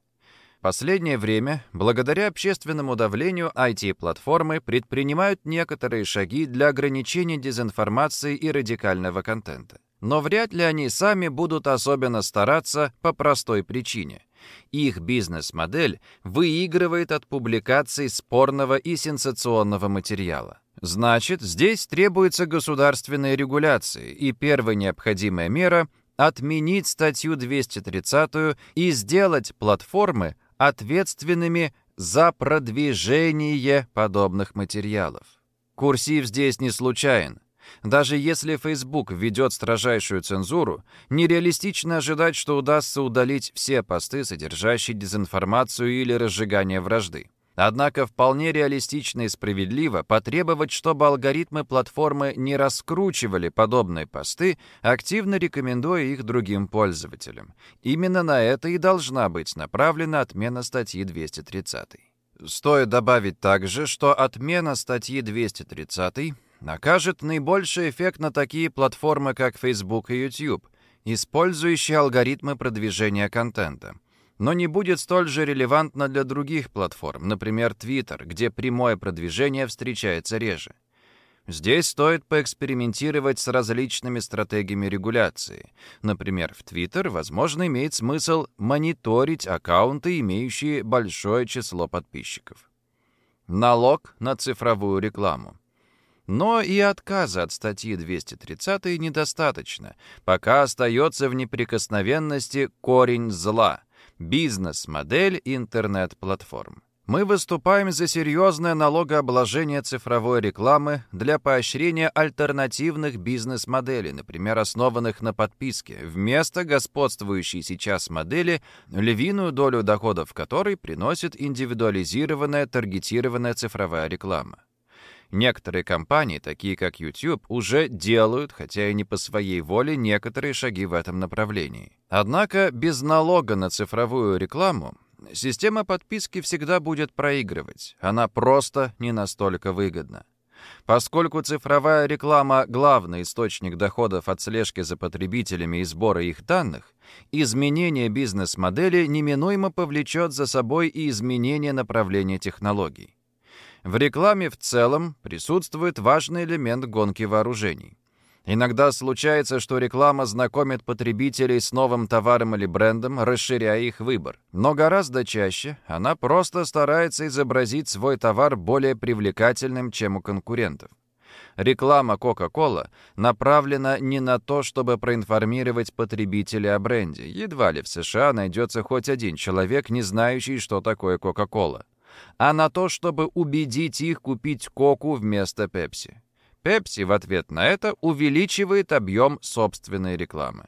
Последнее время, благодаря общественному давлению, IT-платформы предпринимают некоторые шаги для ограничения дезинформации и радикального контента. Но вряд ли они сами будут особенно стараться по простой причине. Их бизнес-модель выигрывает от публикаций спорного и сенсационного материала. Значит, здесь требуется государственная регуляция, и первая необходимая мера — отменить статью 230 и сделать платформы ответственными за продвижение подобных материалов. Курсив здесь не случайен. Даже если Facebook введет строжайшую цензуру, нереалистично ожидать, что удастся удалить все посты, содержащие дезинформацию или разжигание вражды. Однако вполне реалистично и справедливо потребовать, чтобы алгоритмы платформы не раскручивали подобные посты, активно рекомендуя их другим пользователям. Именно на это и должна быть направлена отмена статьи 230. Стоит добавить также, что отмена статьи 230 окажет наибольший эффект на такие платформы, как Facebook и YouTube, использующие алгоритмы продвижения контента. Но не будет столь же релевантно для других платформ, например, Twitter, где прямое продвижение встречается реже. Здесь стоит поэкспериментировать с различными стратегиями регуляции. Например, в Twitter, возможно, имеет смысл мониторить аккаунты, имеющие большое число подписчиков. Налог на цифровую рекламу. Но и отказа от статьи 230 недостаточно, пока остается в неприкосновенности корень зла – бизнес-модель интернет-платформ. Мы выступаем за серьезное налогообложение цифровой рекламы для поощрения альтернативных бизнес-моделей, например, основанных на подписке, вместо господствующей сейчас модели, львиную долю доходов которой приносит индивидуализированная таргетированная цифровая реклама. Некоторые компании, такие как YouTube, уже делают, хотя и не по своей воле, некоторые шаги в этом направлении. Однако без налога на цифровую рекламу система подписки всегда будет проигрывать. Она просто не настолько выгодна. Поскольку цифровая реклама – главный источник доходов от слежки за потребителями и сбора их данных, изменение бизнес-модели неминуемо повлечет за собой и изменение направления технологий. В рекламе в целом присутствует важный элемент гонки вооружений. Иногда случается, что реклама знакомит потребителей с новым товаром или брендом, расширяя их выбор. Но гораздо чаще она просто старается изобразить свой товар более привлекательным, чем у конкурентов. Реклама Coca-Cola направлена не на то, чтобы проинформировать потребителей о бренде. Едва ли в США найдется хоть один человек, не знающий, что такое Coca-Cola а на то, чтобы убедить их купить коку вместо пепси. Пепси в ответ на это увеличивает объем собственной рекламы.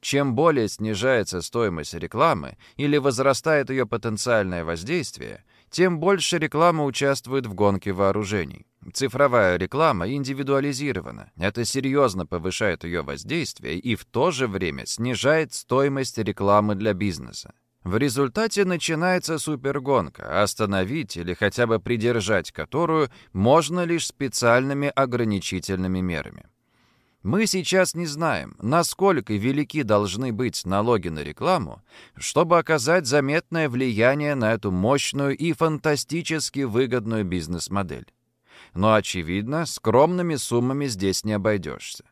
Чем более снижается стоимость рекламы или возрастает ее потенциальное воздействие, тем больше реклама участвует в гонке вооружений. Цифровая реклама индивидуализирована. Это серьезно повышает ее воздействие и в то же время снижает стоимость рекламы для бизнеса. В результате начинается супергонка, остановить или хотя бы придержать которую можно лишь специальными ограничительными мерами. Мы сейчас не знаем, насколько велики должны быть налоги на рекламу, чтобы оказать заметное влияние на эту мощную и фантастически выгодную бизнес-модель. Но, очевидно, скромными суммами здесь не обойдешься.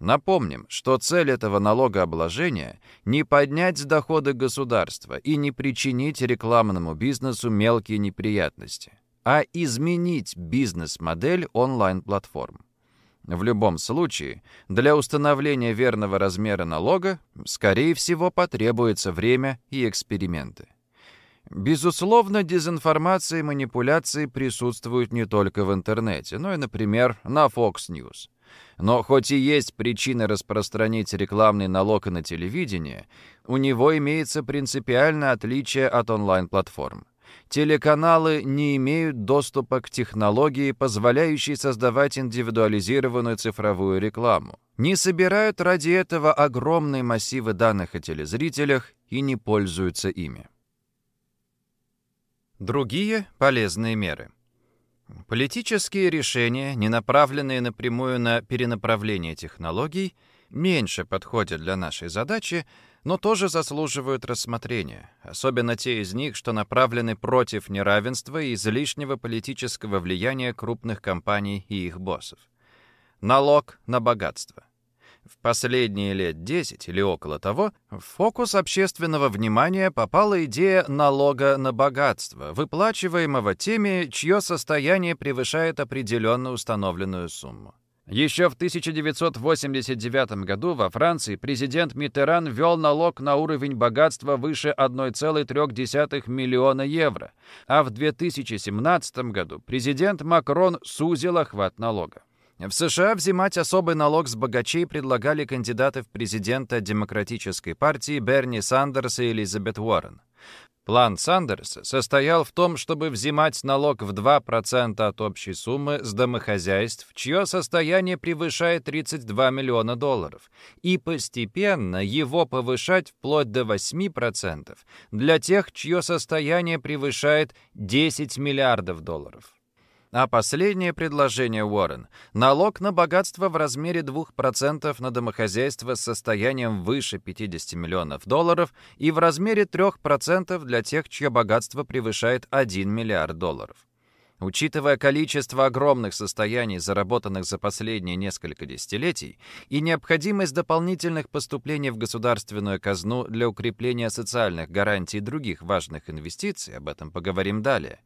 Напомним, что цель этого налогообложения – не поднять доходы государства и не причинить рекламному бизнесу мелкие неприятности, а изменить бизнес-модель онлайн-платформ. В любом случае, для установления верного размера налога, скорее всего, потребуется время и эксперименты. Безусловно, дезинформация и манипуляции присутствуют не только в интернете, но и, например, на Fox News – но хоть и есть причины распространить рекламный налог на телевидение, у него имеется принципиальное отличие от онлайн-платформ. Телеканалы не имеют доступа к технологии, позволяющей создавать индивидуализированную цифровую рекламу. Не собирают ради этого огромные массивы данных о телезрителях и не пользуются ими. Другие полезные меры – Политические решения, не направленные напрямую на перенаправление технологий, меньше подходят для нашей задачи, но тоже заслуживают рассмотрения, особенно те из них, что направлены против неравенства и излишнего политического влияния крупных компаний и их боссов. Налог на богатство. В последние лет 10 или около того в фокус общественного внимания попала идея налога на богатство, выплачиваемого теми, чье состояние превышает определенно установленную сумму. Еще в 1989 году во Франции президент Миттеран ввел налог на уровень богатства выше 1,3 миллиона евро, а в 2017 году президент Макрон сузил охват налога. В США взимать особый налог с богачей предлагали кандидаты в президента Демократической партии Берни Сандерс и Элизабет Уоррен. План Сандерса состоял в том, чтобы взимать налог в 2% от общей суммы с домохозяйств, чье состояние превышает 32 миллиона долларов, и постепенно его повышать вплоть до 8% для тех, чье состояние превышает 10 миллиардов долларов. А последнее предложение Уоррен – налог на богатство в размере 2% на домохозяйство с состоянием выше 50 миллионов долларов и в размере 3% для тех, чье богатство превышает 1 миллиард долларов. Учитывая количество огромных состояний, заработанных за последние несколько десятилетий, и необходимость дополнительных поступлений в государственную казну для укрепления социальных гарантий и других важных инвестиций, об этом поговорим далее,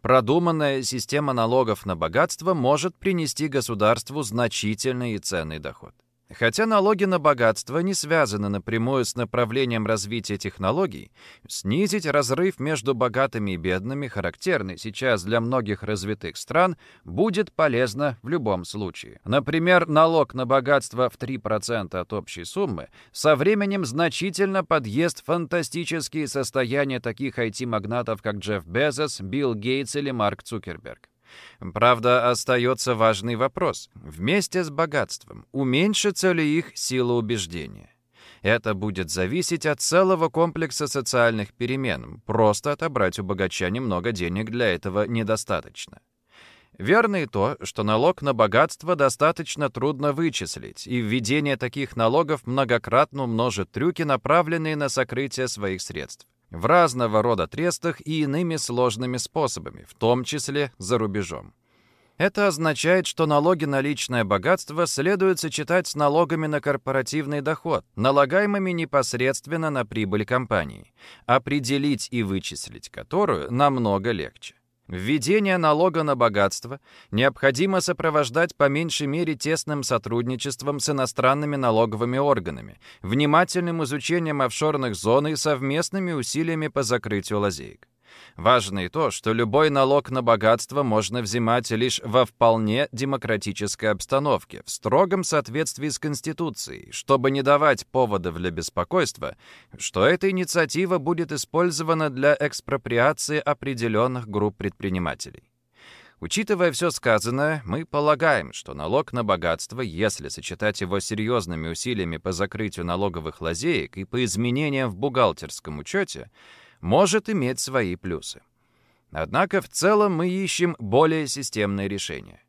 продуманная система налогов на богатство может принести государству значительный и ценный доход. Хотя налоги на богатство не связаны напрямую с направлением развития технологий, снизить разрыв между богатыми и бедными, характерный сейчас для многих развитых стран, будет полезно в любом случае. Например, налог на богатство в 3% от общей суммы со временем значительно подъест фантастические состояния таких IT-магнатов, как Джефф Безос, Билл Гейтс или Марк Цукерберг. Правда, остается важный вопрос. Вместе с богатством уменьшится ли их сила убеждения? Это будет зависеть от целого комплекса социальных перемен. Просто отобрать у богача немного денег для этого недостаточно. Верно и то, что налог на богатство достаточно трудно вычислить, и введение таких налогов многократно умножит трюки, направленные на сокрытие своих средств в разного рода трестах и иными сложными способами, в том числе за рубежом. Это означает, что налоги на личное богатство следует сочетать с налогами на корпоративный доход, налагаемыми непосредственно на прибыль компании, определить и вычислить которую намного легче. Введение налога на богатство необходимо сопровождать по меньшей мере тесным сотрудничеством с иностранными налоговыми органами, внимательным изучением офшорных зон и совместными усилиями по закрытию лазеек. Важно и то, что любой налог на богатство можно взимать лишь во вполне демократической обстановке, в строгом соответствии с Конституцией, чтобы не давать поводов для беспокойства, что эта инициатива будет использована для экспроприации определенных групп предпринимателей. Учитывая все сказанное, мы полагаем, что налог на богатство, если сочетать его с серьезными усилиями по закрытию налоговых лазеек и по изменениям в бухгалтерском учете, может иметь свои плюсы. Однако в целом мы ищем более системные решения.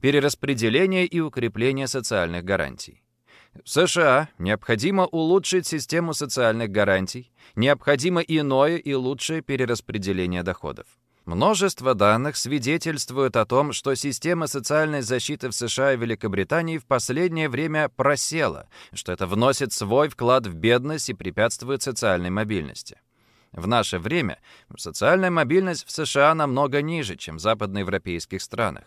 Перераспределение и укрепление социальных гарантий. В США необходимо улучшить систему социальных гарантий, необходимо иное и лучшее перераспределение доходов. Множество данных свидетельствуют о том, что система социальной защиты в США и Великобритании в последнее время просела, что это вносит свой вклад в бедность и препятствует социальной мобильности. В наше время социальная мобильность в США намного ниже, чем в западноевропейских странах.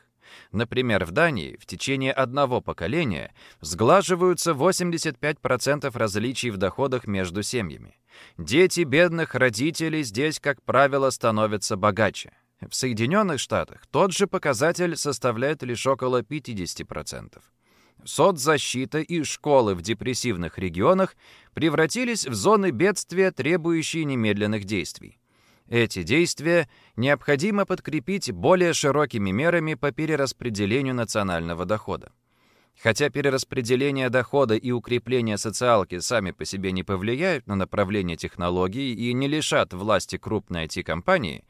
Например, в Дании в течение одного поколения сглаживаются 85% различий в доходах между семьями. Дети бедных родителей здесь, как правило, становятся богаче. В Соединенных Штатах тот же показатель составляет лишь около 50% соцзащита и школы в депрессивных регионах превратились в зоны бедствия, требующие немедленных действий. Эти действия необходимо подкрепить более широкими мерами по перераспределению национального дохода. Хотя перераспределение дохода и укрепление социалки сами по себе не повлияют на направление технологий и не лишат власти крупной IT-компании,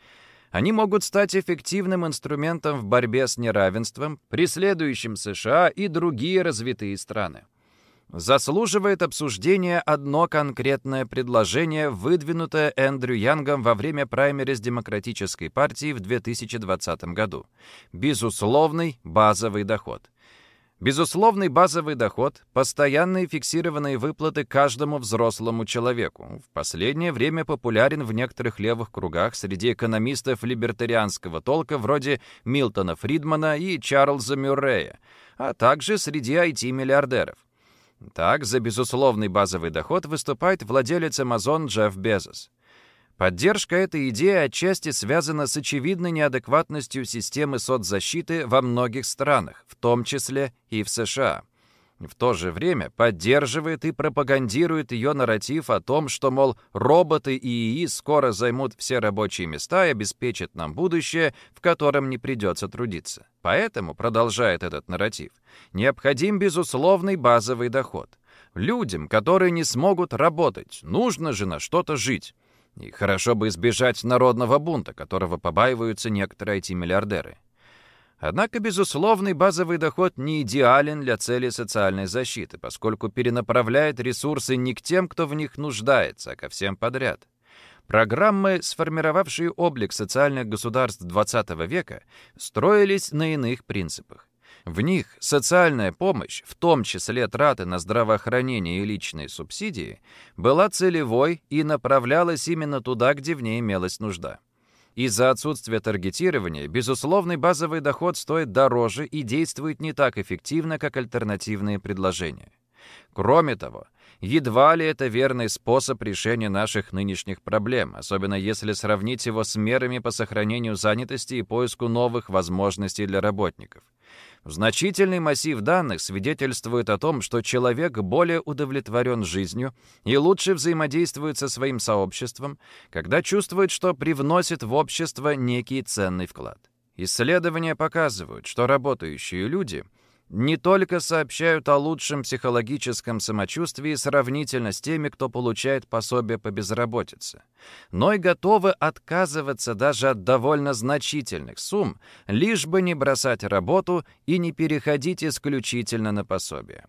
они могут стать эффективным инструментом в борьбе с неравенством, преследующим США и другие развитые страны. Заслуживает обсуждения одно конкретное предложение, выдвинутое Эндрю Янгом во время праймерис Демократической партии в 2020 году. Безусловный базовый доход. Безусловный базовый доход – постоянные фиксированные выплаты каждому взрослому человеку. В последнее время популярен в некоторых левых кругах среди экономистов либертарианского толка вроде Милтона Фридмана и Чарльза Мюррея, а также среди IT-миллиардеров. Так, за безусловный базовый доход выступает владелец Amazon Джефф Безос. Поддержка этой идеи отчасти связана с очевидной неадекватностью системы соцзащиты во многих странах, в том числе и в США. В то же время поддерживает и пропагандирует ее нарратив о том, что, мол, роботы и ИИ скоро займут все рабочие места и обеспечат нам будущее, в котором не придется трудиться. Поэтому, продолжает этот нарратив, необходим безусловный базовый доход. Людям, которые не смогут работать, нужно же на что-то жить. И хорошо бы избежать народного бунта, которого побаиваются некоторые IT-миллиардеры. Однако, безусловный базовый доход не идеален для цели социальной защиты, поскольку перенаправляет ресурсы не к тем, кто в них нуждается, а ко всем подряд. Программы, сформировавшие облик социальных государств XX века, строились на иных принципах. В них социальная помощь, в том числе траты на здравоохранение и личные субсидии, была целевой и направлялась именно туда, где в ней имелась нужда. Из-за отсутствия таргетирования безусловный базовый доход стоит дороже и действует не так эффективно, как альтернативные предложения. Кроме того, едва ли это верный способ решения наших нынешних проблем, особенно если сравнить его с мерами по сохранению занятости и поиску новых возможностей для работников. Значительный массив данных свидетельствует о том, что человек более удовлетворен жизнью и лучше взаимодействует со своим сообществом, когда чувствует, что привносит в общество некий ценный вклад. Исследования показывают, что работающие люди – не только сообщают о лучшем психологическом самочувствии сравнительно с теми, кто получает пособие по безработице, но и готовы отказываться даже от довольно значительных сумм, лишь бы не бросать работу и не переходить исключительно на пособие.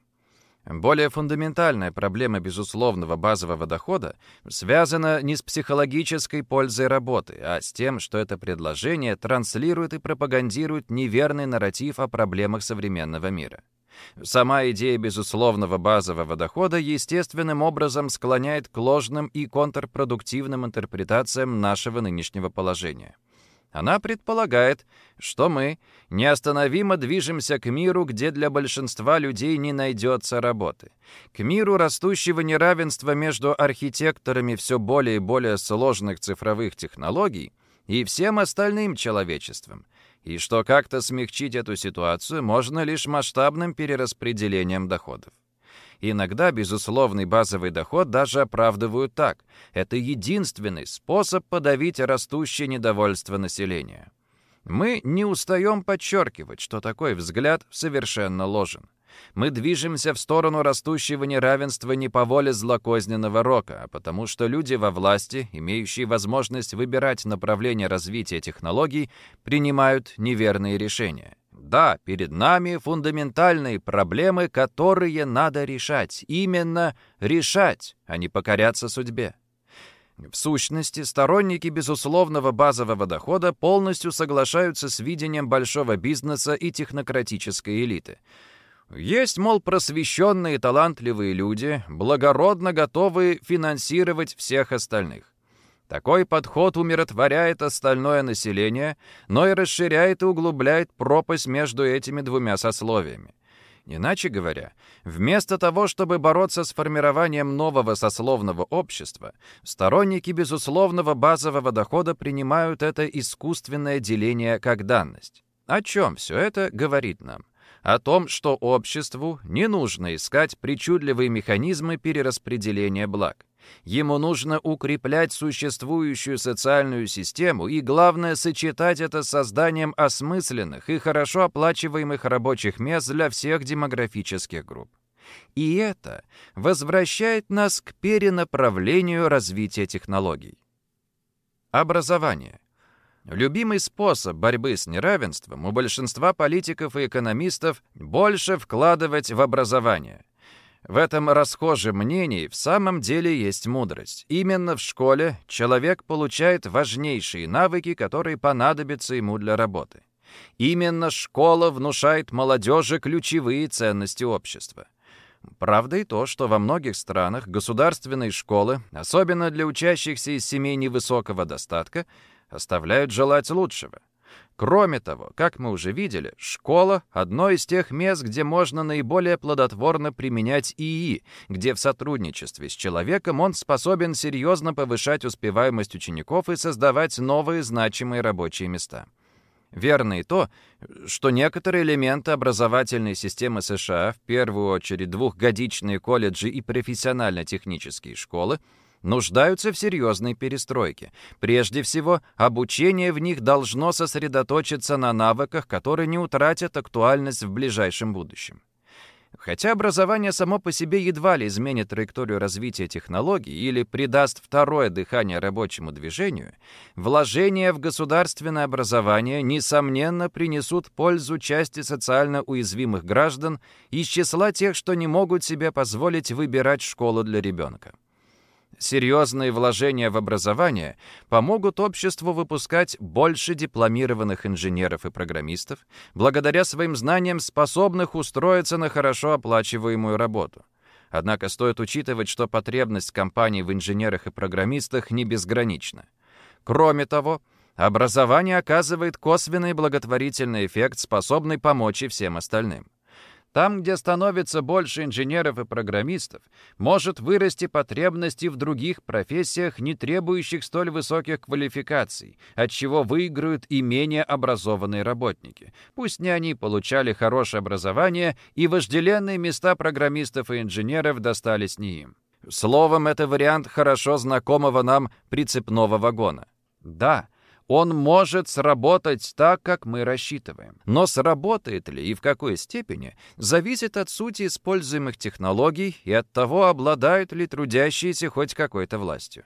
Более фундаментальная проблема безусловного базового дохода связана не с психологической пользой работы, а с тем, что это предложение транслирует и пропагандирует неверный нарратив о проблемах современного мира. Сама идея безусловного базового дохода естественным образом склоняет к ложным и контрпродуктивным интерпретациям нашего нынешнего положения. Она предполагает, что мы неостановимо движемся к миру, где для большинства людей не найдется работы. К миру растущего неравенства между архитекторами все более и более сложных цифровых технологий и всем остальным человечеством. И что как-то смягчить эту ситуацию можно лишь масштабным перераспределением доходов. Иногда безусловный базовый доход даже оправдывают так. Это единственный способ подавить растущее недовольство населения. Мы не устаем подчеркивать, что такой взгляд совершенно ложен. Мы движемся в сторону растущего неравенства не по воле злокозненного рока, а потому что люди во власти, имеющие возможность выбирать направление развития технологий, принимают неверные решения. Да, перед нами фундаментальные проблемы, которые надо решать. Именно решать, а не покоряться судьбе. В сущности, сторонники безусловного базового дохода полностью соглашаются с видением большого бизнеса и технократической элиты. Есть, мол, просвещенные талантливые люди, благородно готовые финансировать всех остальных. Такой подход умиротворяет остальное население, но и расширяет и углубляет пропасть между этими двумя сословиями. Иначе говоря, вместо того, чтобы бороться с формированием нового сословного общества, сторонники безусловного базового дохода принимают это искусственное деление как данность. О чем все это говорит нам? О том, что обществу не нужно искать причудливые механизмы перераспределения благ. Ему нужно укреплять существующую социальную систему и, главное, сочетать это с созданием осмысленных и хорошо оплачиваемых рабочих мест для всех демографических групп. И это возвращает нас к перенаправлению развития технологий. Образование. Любимый способ борьбы с неравенством у большинства политиков и экономистов – больше вкладывать в образование – в этом расхожем мнении в самом деле есть мудрость. Именно в школе человек получает важнейшие навыки, которые понадобятся ему для работы. Именно школа внушает молодежи ключевые ценности общества. Правда и то, что во многих странах государственные школы, особенно для учащихся из семей невысокого достатка, оставляют желать лучшего. Кроме того, как мы уже видели, школа — одно из тех мест, где можно наиболее плодотворно применять ИИ, где в сотрудничестве с человеком он способен серьезно повышать успеваемость учеников и создавать новые значимые рабочие места. Верно и то, что некоторые элементы образовательной системы США, в первую очередь двухгодичные колледжи и профессионально-технические школы, нуждаются в серьезной перестройке. Прежде всего, обучение в них должно сосредоточиться на навыках, которые не утратят актуальность в ближайшем будущем. Хотя образование само по себе едва ли изменит траекторию развития технологий или придаст второе дыхание рабочему движению, вложения в государственное образование, несомненно, принесут пользу части социально уязвимых граждан из числа тех, что не могут себе позволить выбирать школу для ребенка. Серьезные вложения в образование помогут обществу выпускать больше дипломированных инженеров и программистов, благодаря своим знаниям способных устроиться на хорошо оплачиваемую работу. Однако стоит учитывать, что потребность компаний в инженерах и программистах не безгранична. Кроме того, образование оказывает косвенный благотворительный эффект, способный помочь и всем остальным. Там, где становится больше инженеров и программистов, может вырасти потребности в других профессиях, не требующих столь высоких квалификаций, от чего выиграют и менее образованные работники. Пусть не они получали хорошее образование, и вожделенные места программистов и инженеров достались не им. Словом, это вариант хорошо знакомого нам прицепного вагона. Да, он может сработать так, как мы рассчитываем. Но сработает ли и в какой степени, зависит от сути используемых технологий и от того, обладают ли трудящиеся хоть какой-то властью.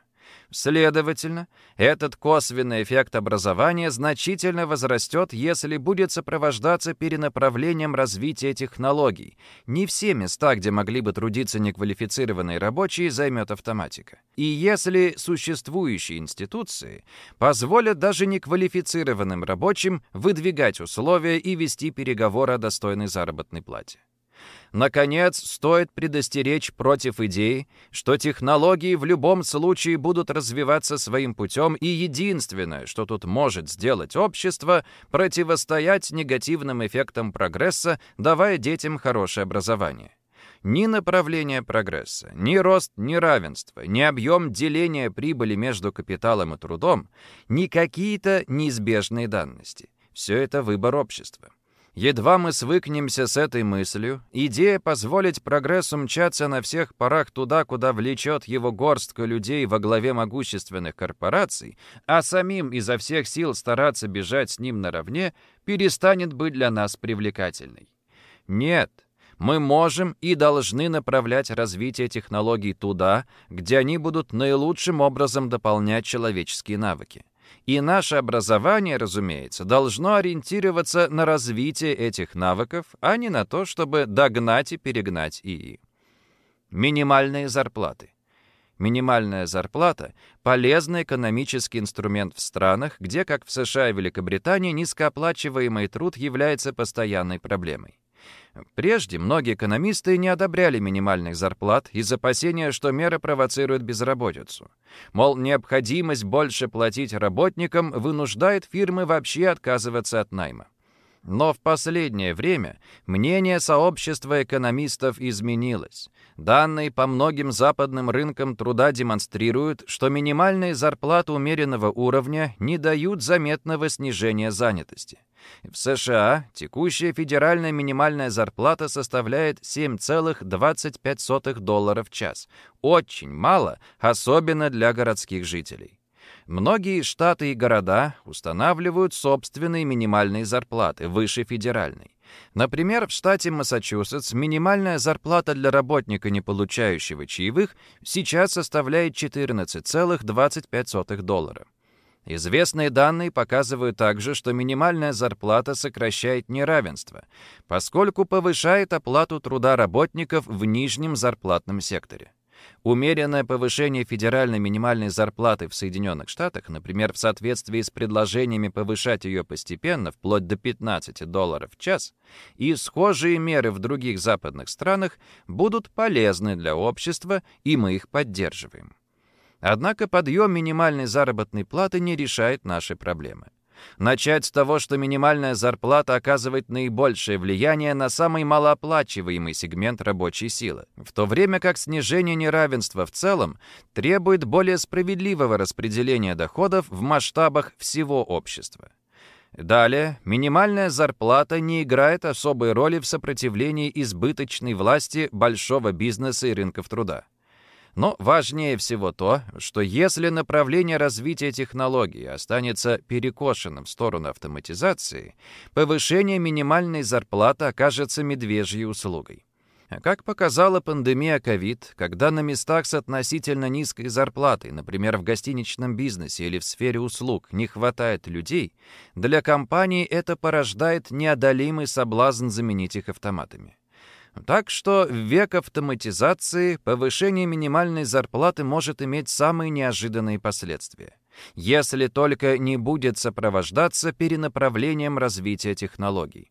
Следовательно, этот косвенный эффект образования значительно возрастет, если будет сопровождаться перенаправлением развития технологий. Не все места, где могли бы трудиться неквалифицированные рабочие, займет автоматика. И если существующие институции позволят даже неквалифицированным рабочим выдвигать условия и вести переговоры о достойной заработной плате. Наконец, стоит предостеречь против идеи, что технологии в любом случае будут развиваться своим путем, и единственное, что тут может сделать общество, противостоять негативным эффектам прогресса, давая детям хорошее образование. Ни направление прогресса, ни рост неравенства, ни объем деления прибыли между капиталом и трудом, ни какие-то неизбежные данности. Все это выбор общества. Едва мы свыкнемся с этой мыслью, идея позволить прогрессу мчаться на всех парах туда, куда влечет его горстка людей во главе могущественных корпораций, а самим изо всех сил стараться бежать с ним наравне, перестанет быть для нас привлекательной. Нет, мы можем и должны направлять развитие технологий туда, где они будут наилучшим образом дополнять человеческие навыки. И наше образование, разумеется, должно ориентироваться на развитие этих навыков, а не на то, чтобы догнать и перегнать ИИ. Минимальные зарплаты. Минимальная зарплата – полезный экономический инструмент в странах, где, как в США и Великобритании, низкооплачиваемый труд является постоянной проблемой. Прежде многие экономисты не одобряли минимальных зарплат из опасения, что меры провоцируют безработицу. Мол, необходимость больше платить работникам вынуждает фирмы вообще отказываться от найма. Но в последнее время мнение сообщества экономистов изменилось. Данные по многим западным рынкам труда демонстрируют, что минимальные зарплаты умеренного уровня не дают заметного снижения занятости. В США текущая федеральная минимальная зарплата составляет 7,25 долларов в час. Очень мало, особенно для городских жителей. Многие штаты и города устанавливают собственные минимальные зарплаты выше федеральной. Например, в штате Массачусетс минимальная зарплата для работника, не получающего чаевых, сейчас составляет 14,25 доллара. Известные данные показывают также, что минимальная зарплата сокращает неравенство, поскольку повышает оплату труда работников в нижнем зарплатном секторе. Умеренное повышение федеральной минимальной зарплаты в Соединенных Штатах, например, в соответствии с предложениями повышать ее постепенно, вплоть до 15 долларов в час, и схожие меры в других западных странах будут полезны для общества, и мы их поддерживаем. Однако подъем минимальной заработной платы не решает наши проблемы. Начать с того, что минимальная зарплата оказывает наибольшее влияние на самый малооплачиваемый сегмент рабочей силы, в то время как снижение неравенства в целом требует более справедливого распределения доходов в масштабах всего общества. Далее, минимальная зарплата не играет особой роли в сопротивлении избыточной власти большого бизнеса и рынков труда. Но важнее всего то, что если направление развития технологий останется перекошенным в сторону автоматизации, повышение минимальной зарплаты окажется медвежьей услугой. Как показала пандемия COVID, когда на местах с относительно низкой зарплатой, например, в гостиничном бизнесе или в сфере услуг, не хватает людей, для компании это порождает неодолимый соблазн заменить их автоматами. Так что век автоматизации повышение минимальной зарплаты может иметь самые неожиданные последствия, если только не будет сопровождаться перенаправлением развития технологий.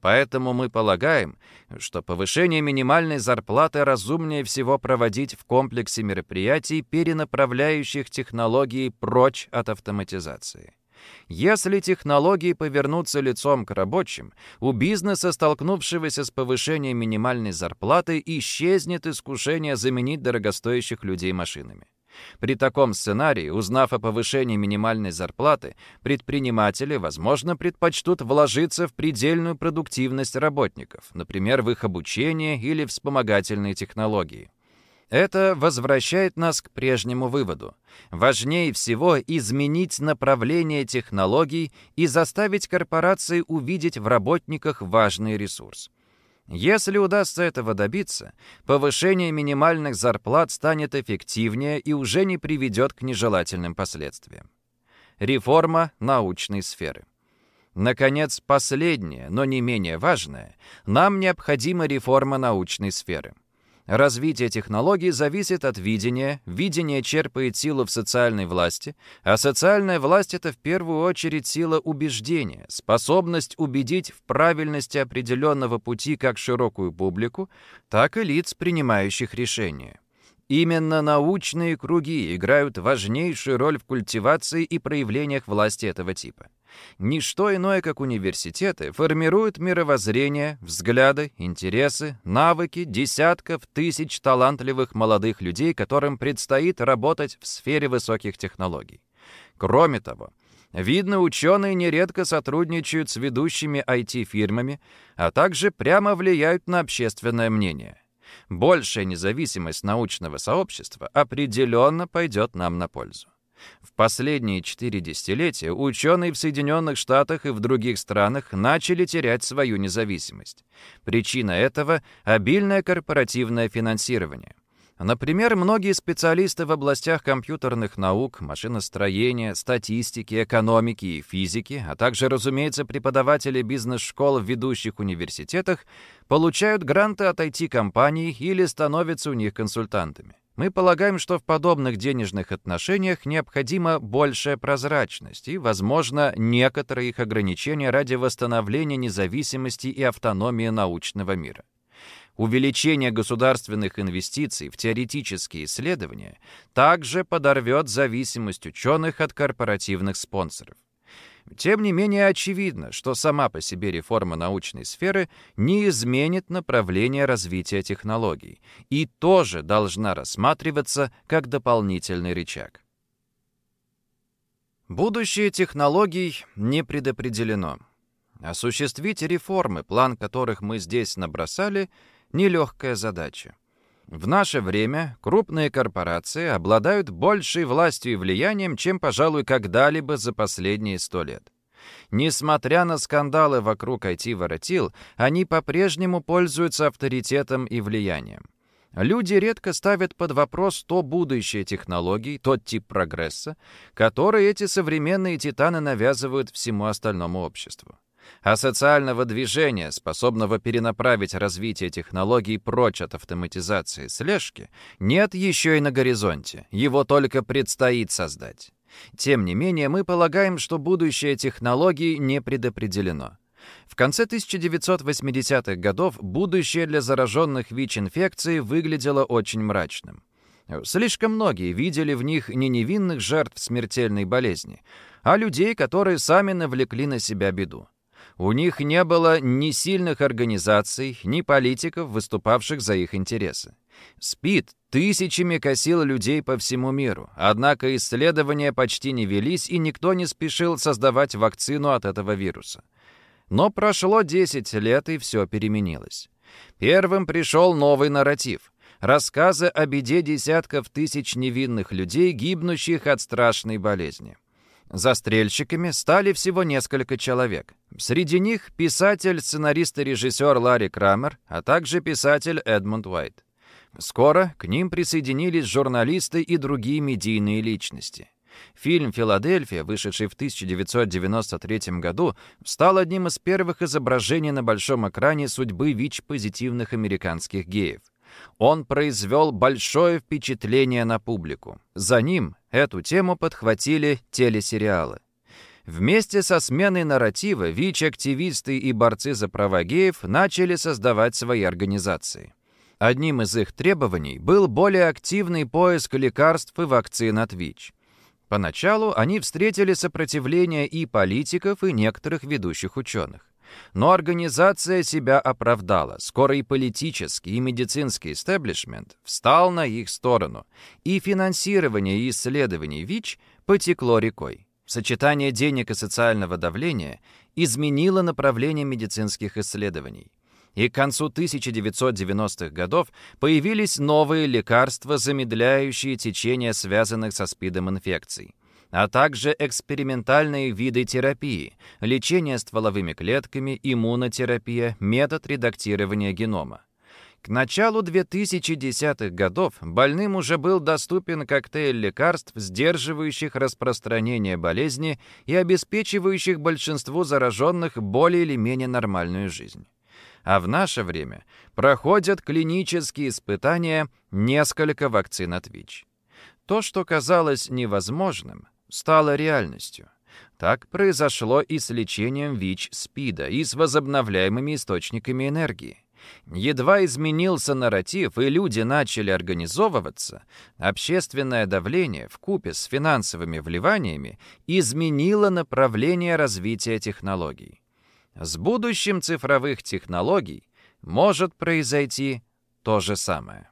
Поэтому мы полагаем, что повышение минимальной зарплаты разумнее всего проводить в комплексе мероприятий, перенаправляющих технологии прочь от автоматизации. Если технологии повернутся лицом к рабочим, у бизнеса, столкнувшегося с повышением минимальной зарплаты, исчезнет искушение заменить дорогостоящих людей машинами. При таком сценарии, узнав о повышении минимальной зарплаты, предприниматели, возможно, предпочтут вложиться в предельную продуктивность работников, например, в их обучение или вспомогательные технологии. Это возвращает нас к прежнему выводу. Важнее всего изменить направление технологий и заставить корпорации увидеть в работниках важный ресурс. Если удастся этого добиться, повышение минимальных зарплат станет эффективнее и уже не приведет к нежелательным последствиям. Реформа научной сферы. Наконец, последнее, но не менее важное, нам необходима реформа научной сферы. Развитие технологий зависит от видения, видение черпает силу в социальной власти, а социальная власть — это в первую очередь сила убеждения, способность убедить в правильности определенного пути как широкую публику, так и лиц, принимающих решения. Именно научные круги играют важнейшую роль в культивации и проявлениях власти этого типа. Ничто иное, как университеты, формируют мировоззрение, взгляды, интересы, навыки десятков тысяч талантливых молодых людей, которым предстоит работать в сфере высоких технологий. Кроме того, видно, ученые нередко сотрудничают с ведущими IT-фирмами, а также прямо влияют на общественное мнение. Большая независимость научного сообщества определенно пойдет нам на пользу. В последние четыре десятилетия ученые в Соединенных Штатах и в других странах начали терять свою независимость. Причина этого – обильное корпоративное финансирование. Например, многие специалисты в областях компьютерных наук, машиностроения, статистики, экономики и физики, а также, разумеется, преподаватели бизнес-школ в ведущих университетах получают гранты от IT-компаний или становятся у них консультантами. Мы полагаем, что в подобных денежных отношениях необходима большая прозрачность и, возможно, некоторые их ограничения ради восстановления независимости и автономии научного мира. Увеличение государственных инвестиций в теоретические исследования также подорвет зависимость ученых от корпоративных спонсоров. Тем не менее очевидно, что сама по себе реформа научной сферы не изменит направление развития технологий и тоже должна рассматриваться как дополнительный рычаг. Будущее технологий не предопределено. Осуществить реформы, план которых мы здесь набросали, нелегкая задача. В наше время крупные корпорации обладают большей властью и влиянием, чем, пожалуй, когда-либо за последние сто лет. Несмотря на скандалы вокруг IT-воротил, они по-прежнему пользуются авторитетом и влиянием. Люди редко ставят под вопрос то будущее технологий, тот тип прогресса, который эти современные титаны навязывают всему остальному обществу. А социального движения, способного перенаправить развитие технологий прочь от автоматизации слежки, нет еще и на горизонте, его только предстоит создать. Тем не менее, мы полагаем, что будущее технологий не предопределено. В конце 1980-х годов будущее для зараженных ВИЧ-инфекцией выглядело очень мрачным. Слишком многие видели в них не невинных жертв смертельной болезни, а людей, которые сами навлекли на себя беду. У них не было ни сильных организаций, ни политиков, выступавших за их интересы. СПИД тысячами косил людей по всему миру, однако исследования почти не велись, и никто не спешил создавать вакцину от этого вируса. Но прошло 10 лет, и все переменилось. Первым пришел новый нарратив. Рассказы о беде десятков тысяч невинных людей, гибнущих от страшной болезни. Застрельщиками стали всего несколько человек. Среди них писатель, сценарист и режиссер Ларри Крамер, а также писатель Эдмунд Уайт. Скоро к ним присоединились журналисты и другие медийные личности. Фильм «Филадельфия», вышедший в 1993 году, стал одним из первых изображений на большом экране судьбы ВИЧ-позитивных американских геев. Он произвел большое впечатление на публику. За ним эту тему подхватили телесериалы. Вместе со сменой нарратива ВИЧ-активисты и борцы за права геев начали создавать свои организации. Одним из их требований был более активный поиск лекарств и вакцин от ВИЧ. Поначалу они встретили сопротивление и политиков, и некоторых ведущих ученых. Но организация себя оправдала. Скоро и политический, и медицинский истеблишмент встал на их сторону, и финансирование исследований ВИЧ потекло рекой. Сочетание денег и социального давления изменило направление медицинских исследований. И к концу 1990-х годов появились новые лекарства, замедляющие течение связанных со СПИДом инфекций а также экспериментальные виды терапии, лечение стволовыми клетками, иммунотерапия, метод редактирования генома. К началу 2010-х годов больным уже был доступен коктейль лекарств, сдерживающих распространение болезни и обеспечивающих большинству зараженных более или менее нормальную жизнь. А в наше время проходят клинические испытания несколько вакцин от ВИЧ. То, что казалось невозможным, стало реальностью. Так произошло и с лечением ВИЧ-СПИДа, и с возобновляемыми источниками энергии. Едва изменился нарратив, и люди начали организовываться, общественное давление в купе с финансовыми вливаниями изменило направление развития технологий. С будущим цифровых технологий может произойти то же самое.